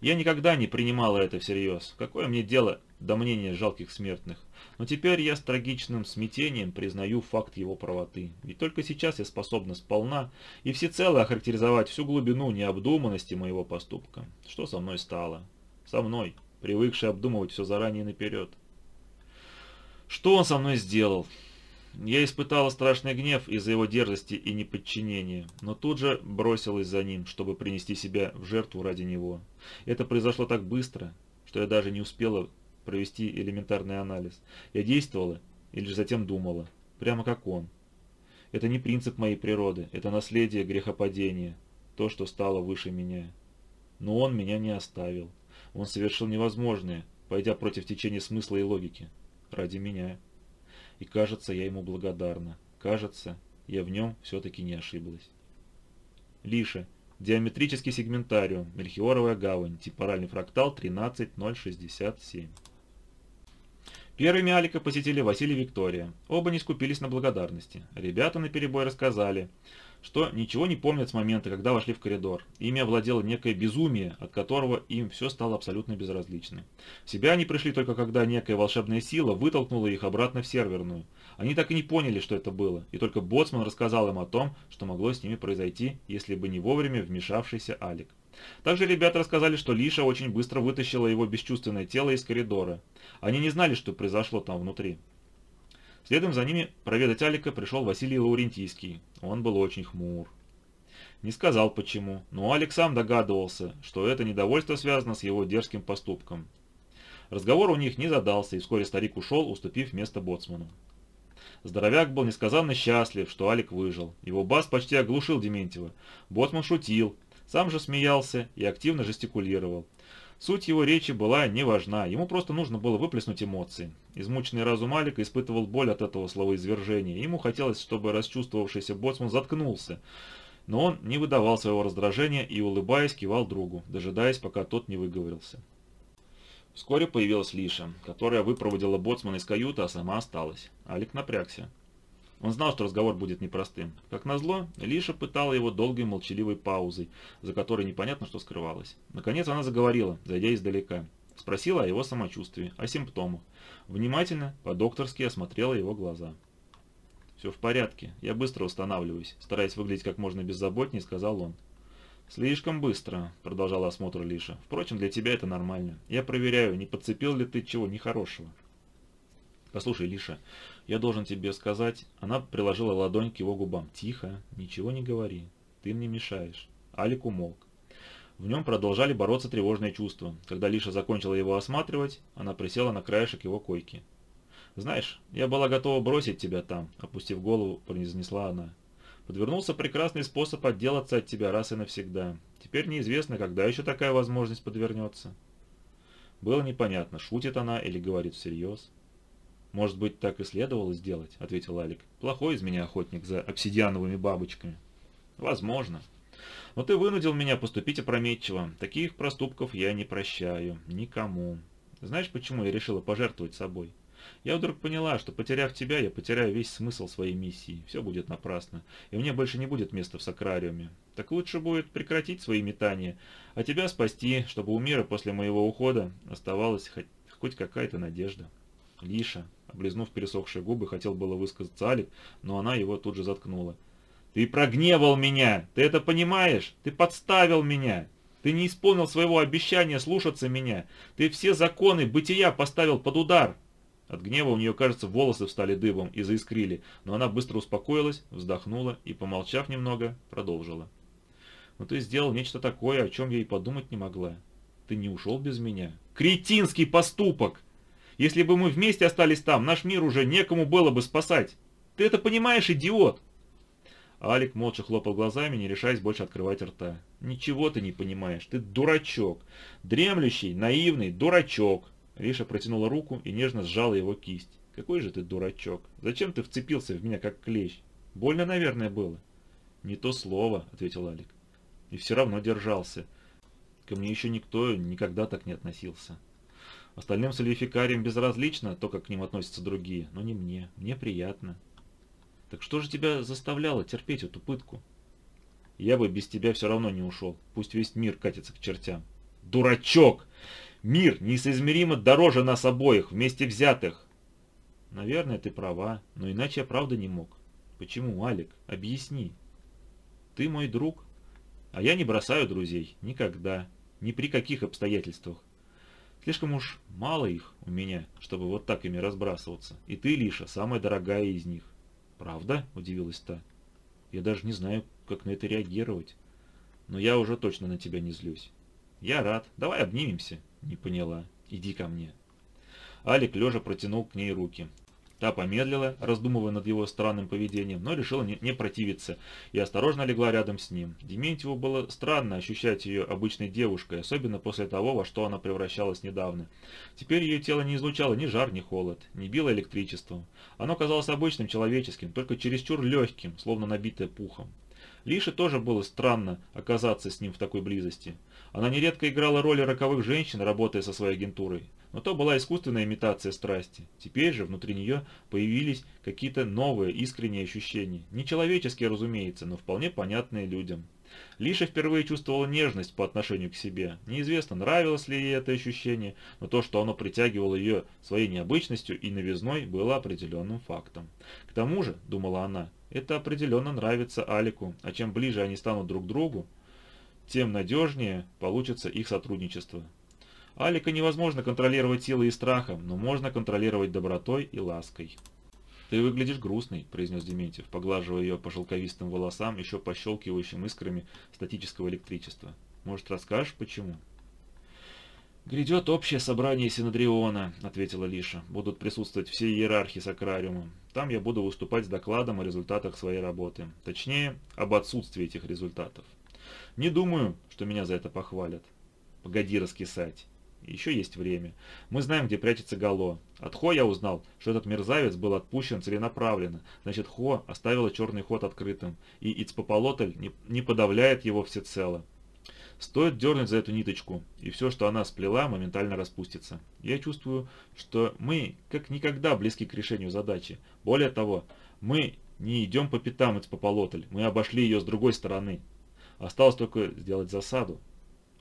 Я никогда не принимала это всерьез. Какое мне дело до мнения жалких смертных? Но теперь я с трагичным смятением признаю факт его правоты. Ведь только сейчас я способна сполна и всецело охарактеризовать всю глубину необдуманности моего поступка. Что со мной стало? Со мной, привыкший обдумывать все заранее наперед. Что он со мной сделал? Я испытала страшный гнев из-за его дерзости и неподчинения, но тут же бросилась за ним, чтобы принести себя в жертву ради него. Это произошло так быстро, что я даже не успела провести элементарный анализ. Я действовала и лишь затем думала, прямо как он. Это не принцип моей природы, это наследие грехопадения, то, что стало выше меня. Но он меня не оставил. Он совершил невозможное, пойдя против течения смысла и логики. Ради меня. И кажется, я ему благодарна. Кажется, я в нем все-таки не ошиблась. Лиша. Диаметрический сегментариум. Мельхиоровая гавань. Типоральный фрактал 13067. Первыми Алика посетили Василий и Виктория. Оба не скупились на благодарности. Ребята наперебой рассказали, что ничего не помнят с момента, когда вошли в коридор. Ими овладело некое безумие, от которого им все стало абсолютно безразлично. В себя они пришли только когда некая волшебная сила вытолкнула их обратно в серверную. Они так и не поняли, что это было, и только Боцман рассказал им о том, что могло с ними произойти, если бы не вовремя вмешавшийся Алик. Также ребята рассказали, что Лиша очень быстро вытащила его бесчувственное тело из коридора. Они не знали, что произошло там внутри. Следом за ними проведать Алика пришел Василий Лаурентийский. Он был очень хмур. Не сказал почему, но Алик сам догадывался, что это недовольство связано с его дерзким поступком. Разговор у них не задался, и вскоре старик ушел, уступив место боцману. Здоровяк был несказанно счастлив, что Алик выжил. Его бас почти оглушил Дементьева. Боцман шутил, сам же смеялся и активно жестикулировал. Суть его речи была не важна, ему просто нужно было выплеснуть эмоции. Измученный разум Алика испытывал боль от этого словоизвержения, ему хотелось, чтобы расчувствовавшийся боцман заткнулся. Но он не выдавал своего раздражения и, улыбаясь, кивал другу, дожидаясь, пока тот не выговорился. Вскоре появилась Лиша, которая выпроводила боцмана из каюты, а сама осталась. Алик напрягся. Он знал, что разговор будет непростым. Как назло, Лиша пытала его долгой молчаливой паузой, за которой непонятно, что скрывалось. Наконец она заговорила, зайдя издалека. Спросила о его самочувствии, о симптомах. Внимательно, по-докторски осмотрела его глаза. «Все в порядке, я быстро устанавливаюсь», стараясь выглядеть как можно беззаботнее, сказал он. «Слишком быстро», — продолжала осмотр Лиша. «Впрочем, для тебя это нормально. Я проверяю, не подцепил ли ты чего нехорошего». «Послушай, Лиша, я должен тебе сказать...» Она приложила ладонь к его губам. «Тихо, ничего не говори. Ты мне мешаешь». Алик умолк. В нем продолжали бороться тревожные чувства. Когда Лиша закончила его осматривать, она присела на краешек его койки. «Знаешь, я была готова бросить тебя там», — опустив голову, произнесла она. «Подвернулся прекрасный способ отделаться от тебя раз и навсегда. Теперь неизвестно, когда еще такая возможность подвернется». Было непонятно, шутит она или говорит всерьез. «Может быть, так и следовало сделать», — ответил Алик. «Плохой из меня охотник за обсидиановыми бабочками». «Возможно. Но ты вынудил меня поступить опрометчиво. Таких проступков я не прощаю. Никому. Знаешь, почему я решила пожертвовать собой?» Я вдруг поняла, что потеряв тебя, я потеряю весь смысл своей миссии. Все будет напрасно. И мне больше не будет места в сакрариуме. Так лучше будет прекратить свои метания, а тебя спасти, чтобы у мира после моего ухода оставалась хоть, хоть какая-то надежда. Лиша, Облизнув пересохшие губы, хотел было высказаться Алик, но она его тут же заткнула. «Ты прогневал меня! Ты это понимаешь? Ты подставил меня! Ты не исполнил своего обещания слушаться меня! Ты все законы бытия поставил под удар!» От гнева у нее, кажется, волосы встали дыбом и заискрили, но она быстро успокоилась, вздохнула и, помолчав немного, продолжила. «Но ты сделал нечто такое, о чем я и подумать не могла. Ты не ушел без меня. Кретинский поступок! Если бы мы вместе остались там, наш мир уже некому было бы спасать. Ты это понимаешь, идиот?» Алик молча хлопал глазами, не решаясь больше открывать рта. «Ничего ты не понимаешь, ты дурачок. Дремлющий, наивный дурачок». Риша протянула руку и нежно сжала его кисть. «Какой же ты дурачок? Зачем ты вцепился в меня, как клещ? Больно, наверное, было?» «Не то слово», — ответил Алик. «И все равно держался. Ко мне еще никто никогда так не относился». Остальным солификариям безразлично то, как к ним относятся другие, но не мне. Мне приятно. Так что же тебя заставляло терпеть эту пытку? Я бы без тебя все равно не ушел. Пусть весь мир катится к чертям. Дурачок! Мир несоизмеримо дороже нас обоих, вместе взятых. Наверное, ты права, но иначе я правда не мог. Почему, Алик? Объясни. Ты мой друг, а я не бросаю друзей. Никогда. Ни при каких обстоятельствах. Слишком уж мало их у меня, чтобы вот так ими разбрасываться. И ты, Лиша, самая дорогая из них. Правда? Удивилась та. Я даже не знаю, как на это реагировать. Но я уже точно на тебя не злюсь. Я рад. Давай обнимемся. Не поняла. Иди ко мне. Алик лежа протянул к ней руки. Та помедлила, раздумывая над его странным поведением, но решила не, не противиться и осторожно легла рядом с ним. Дементьеву было странно ощущать ее обычной девушкой, особенно после того, во что она превращалась недавно. Теперь ее тело не излучало ни жар, ни холод, не било электричеством. Оно казалось обычным человеческим, только чересчур легким, словно набитое пухом. Лише тоже было странно оказаться с ним в такой близости. Она нередко играла роли роковых женщин, работая со своей агентурой. Но то была искусственная имитация страсти. Теперь же внутри нее появились какие-то новые искренние ощущения. Нечеловеческие, разумеется, но вполне понятные людям. Лиша впервые чувствовала нежность по отношению к себе. Неизвестно, нравилось ли ей это ощущение, но то, что оно притягивало ее своей необычностью и новизной, было определенным фактом. К тому же, думала она, это определенно нравится Алику, а чем ближе они станут друг к другу, тем надежнее получится их сотрудничество. Алика невозможно контролировать силой и страхом, но можно контролировать добротой и лаской. «Ты выглядишь грустный», — произнес Дементьев, поглаживая ее по шелковистым волосам, еще пощелкивающим искрами статического электричества. «Может, расскажешь, почему?» «Грядет общее собрание Синодриона», — ответила Лиша. «Будут присутствовать все иерархи Сакрариума. Там я буду выступать с докладом о результатах своей работы. Точнее, об отсутствии этих результатов. Не думаю, что меня за это похвалят. Погоди раскисать. Еще есть время. Мы знаем, где прячется Гало. От Хо я узнал, что этот мерзавец был отпущен целенаправленно. Значит, Хо оставила черный ход открытым, и Ицпополотль не, не подавляет его всецело. Стоит дернуть за эту ниточку, и все, что она сплела, моментально распустится. Я чувствую, что мы как никогда близки к решению задачи. Более того, мы не идем по пятам Ицпополотль, мы обошли ее с другой стороны. Осталось только сделать засаду.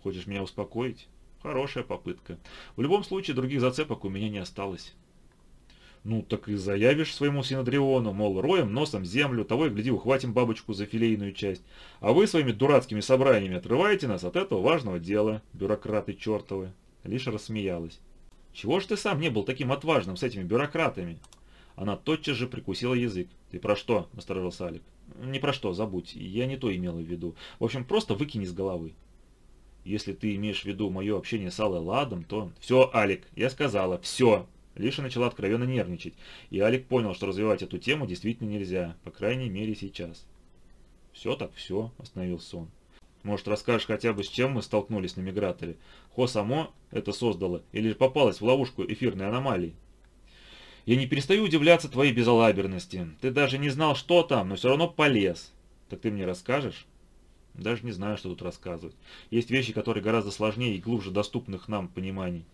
Хочешь меня успокоить? Хорошая попытка. В любом случае, других зацепок у меня не осталось. Ну, так и заявишь своему синодриону, мол, роем носом землю, того и гляди, ухватим бабочку за филейную часть. А вы своими дурацкими собраниями отрываете нас от этого важного дела, бюрократы чертовы. Лиша рассмеялась. Чего ж ты сам не был таким отважным с этими бюрократами? Она тотчас же прикусила язык. «Ты про что?» – насторожился Алик. «Не про что, забудь. Я не то имела в виду. В общем, просто выкини с головы. Если ты имеешь в виду мое общение с Аллой Ладом, то... Все, Алик, я сказала, все. Лиша начала откровенно нервничать, и Алик понял, что развивать эту тему действительно нельзя, по крайней мере сейчас. Все так все, остановился он. Может, расскажешь хотя бы, с чем мы столкнулись на миграторе? Хо само это создало или попалось в ловушку эфирной аномалии? Я не перестаю удивляться твоей безалаберности. Ты даже не знал, что там, но все равно полез. Так ты мне расскажешь? Даже не знаю, что тут рассказывать. Есть вещи, которые гораздо сложнее и глубже доступных нам пониманий.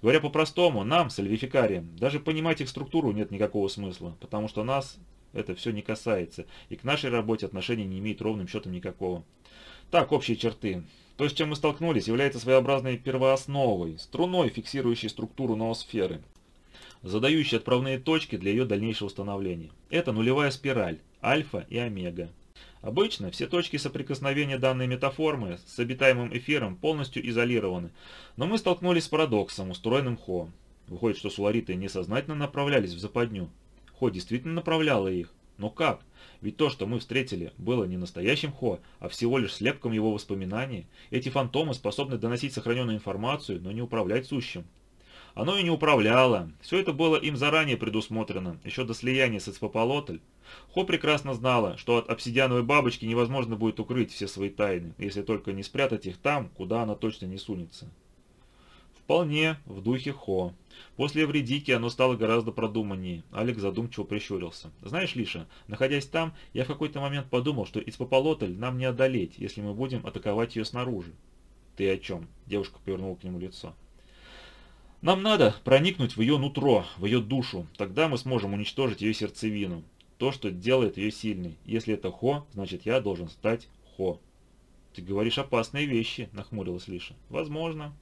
Говоря по-простому, нам, сальвификариям, даже понимать их структуру нет никакого смысла, потому что нас это все не касается, и к нашей работе отношения не имеет ровным счетом никакого. Так, общие черты. То, с чем мы столкнулись, является своеобразной первоосновой, струной, фиксирующей структуру ноосферы, задающей отправные точки для ее дальнейшего становления. Это нулевая спираль, альфа и омега, Обычно все точки соприкосновения данной метаформы с обитаемым эфиром полностью изолированы, но мы столкнулись с парадоксом, устроенным Хо. Выходит, что сулариты несознательно направлялись в западню. Хо действительно направляла их. Но как? Ведь то, что мы встретили, было не настоящим Хо, а всего лишь слепком его воспоминаний. Эти фантомы способны доносить сохраненную информацию, но не управлять сущим. Оно и не управляло. Все это было им заранее предусмотрено, еще до слияния с Эцпополотль. Хо прекрасно знала, что от обсидиановой бабочки невозможно будет укрыть все свои тайны, если только не спрятать их там, куда она точно не сунется. Вполне в духе Хо. После Эвредики оно стало гораздо продуманнее. Алекс задумчиво прищурился. Знаешь, Лиша, находясь там, я в какой-то момент подумал, что Ицпополотль нам не одолеть, если мы будем атаковать ее снаружи. Ты о чем? Девушка повернула к нему лицо. Нам надо проникнуть в ее нутро, в ее душу. Тогда мы сможем уничтожить ее сердцевину то, что делает ее сильной. Если это Хо, значит я должен стать Хо. «Ты говоришь опасные вещи», — нахмурилась Лиша. «Возможно.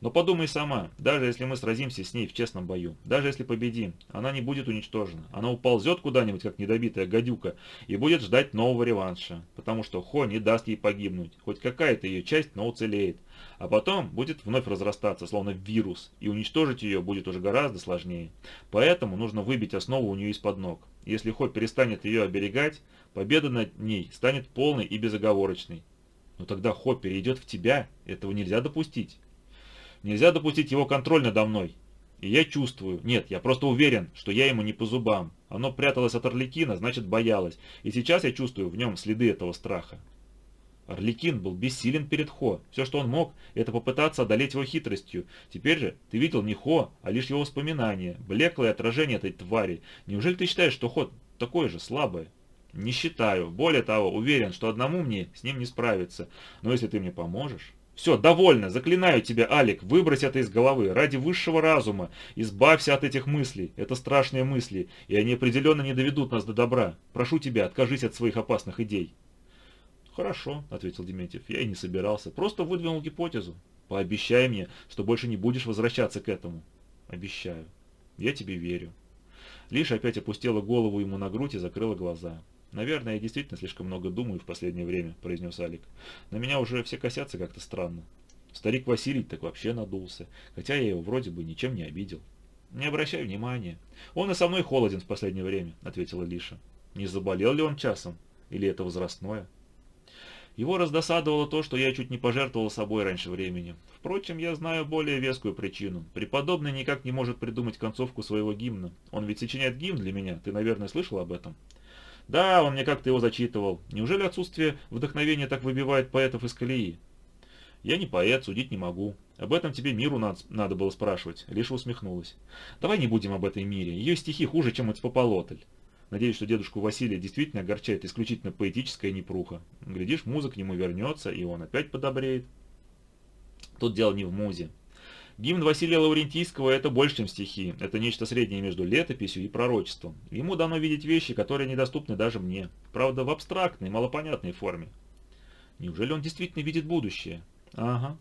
Но подумай сама, даже если мы сразимся с ней в честном бою, даже если победим, она не будет уничтожена. Она уползет куда-нибудь, как недобитая гадюка, и будет ждать нового реванша, потому что Хо не даст ей погибнуть. Хоть какая-то ее часть, но уцелеет. А потом будет вновь разрастаться, словно вирус, и уничтожить ее будет уже гораздо сложнее. Поэтому нужно выбить основу у нее из-под ног. Если Хо перестанет ее оберегать, победа над ней станет полной и безоговорочной. Но тогда Хо перейдет в тебя, этого нельзя допустить. Нельзя допустить его контроль надо мной. И я чувствую, нет, я просто уверен, что я ему не по зубам. Оно пряталось от Орликина, значит боялось. И сейчас я чувствую в нем следы этого страха. Орликин был бессилен перед Хо. Все, что он мог, это попытаться одолеть его хитростью. Теперь же ты видел не Хо, а лишь его воспоминания, блеклое отражение этой твари. Неужели ты считаешь, что Хо такое же слабое? Не считаю. Более того, уверен, что одному мне с ним не справиться. Но если ты мне поможешь... Все, довольно, заклинаю тебя, Алик, выбрось это из головы, ради высшего разума, избавься от этих мыслей, это страшные мысли, и они определенно не доведут нас до добра. Прошу тебя, откажись от своих опасных идей. Хорошо, ответил Дементьев, я и не собирался, просто выдвинул гипотезу. Пообещай мне, что больше не будешь возвращаться к этому. Обещаю. Я тебе верю. Лишь опять опустила голову ему на грудь и закрыла глаза. «Наверное, я действительно слишком много думаю в последнее время», – произнес Алик. «На меня уже все косятся как-то странно. Старик Василий так вообще надулся, хотя я его вроде бы ничем не обидел». «Не обращай внимания. Он и со мной холоден в последнее время», – ответила Лиша. «Не заболел ли он часом? Или это возрастное?» Его раздосадовало то, что я чуть не пожертвовал собой раньше времени. Впрочем, я знаю более вескую причину. Преподобный никак не может придумать концовку своего гимна. Он ведь сочиняет гимн для меня, ты, наверное, слышал об этом? Да, он мне как-то его зачитывал. Неужели отсутствие вдохновения так выбивает поэтов из колеи? Я не поэт, судить не могу. Об этом тебе миру надо, надо было спрашивать. Лиша усмехнулась. Давай не будем об этой мире. Ее стихи хуже, чем Эцпополотль. Надеюсь, что дедушку Василия действительно огорчает исключительно поэтическая непруха. Глядишь, музыка к нему вернется, и он опять подобреет. Тут дело не в музе. Гимн Василия Лаврентийского – это больше, чем стихи. Это нечто среднее между летописью и пророчеством. Ему дано видеть вещи, которые недоступны даже мне. Правда, в абстрактной, малопонятной форме. Неужели он действительно видит будущее? Ага.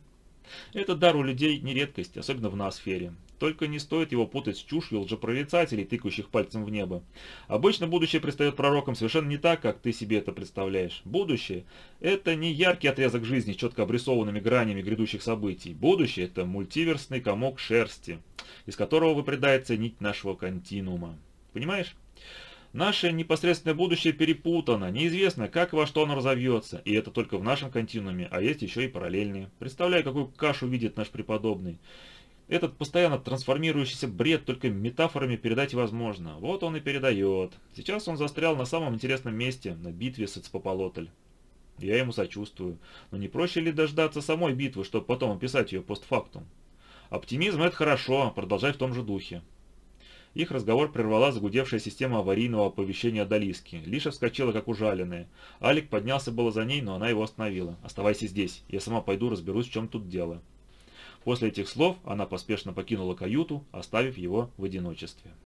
Этот дар у людей не редкость, особенно в ноосфере. Только не стоит его путать с чушью лжепрорицателей, тыкающих пальцем в небо. Обычно будущее предстает пророкам совершенно не так, как ты себе это представляешь. Будущее – это не яркий отрезок жизни с четко обрисованными гранями грядущих событий. Будущее – это мультиверсный комок шерсти, из которого выпредается нить нашего континуума. Понимаешь? Наше непосредственное будущее перепутано, неизвестно, как во что оно разовьется, и это только в нашем континууме, а есть еще и параллельные. Представляю, какую кашу видит наш преподобный. Этот постоянно трансформирующийся бред только метафорами передать возможно. Вот он и передает. Сейчас он застрял на самом интересном месте, на битве с Эцпополотль. Я ему сочувствую. Но не проще ли дождаться самой битвы, чтобы потом описать ее постфактум? Оптимизм – это хорошо, продолжай в том же духе. Их разговор прервала загудевшая система аварийного оповещения Далиски. Лиша вскочила, как ужаленная. Алик поднялся было за ней, но она его остановила. «Оставайся здесь, я сама пойду разберусь, в чем тут дело». После этих слов она поспешно покинула каюту, оставив его в одиночестве.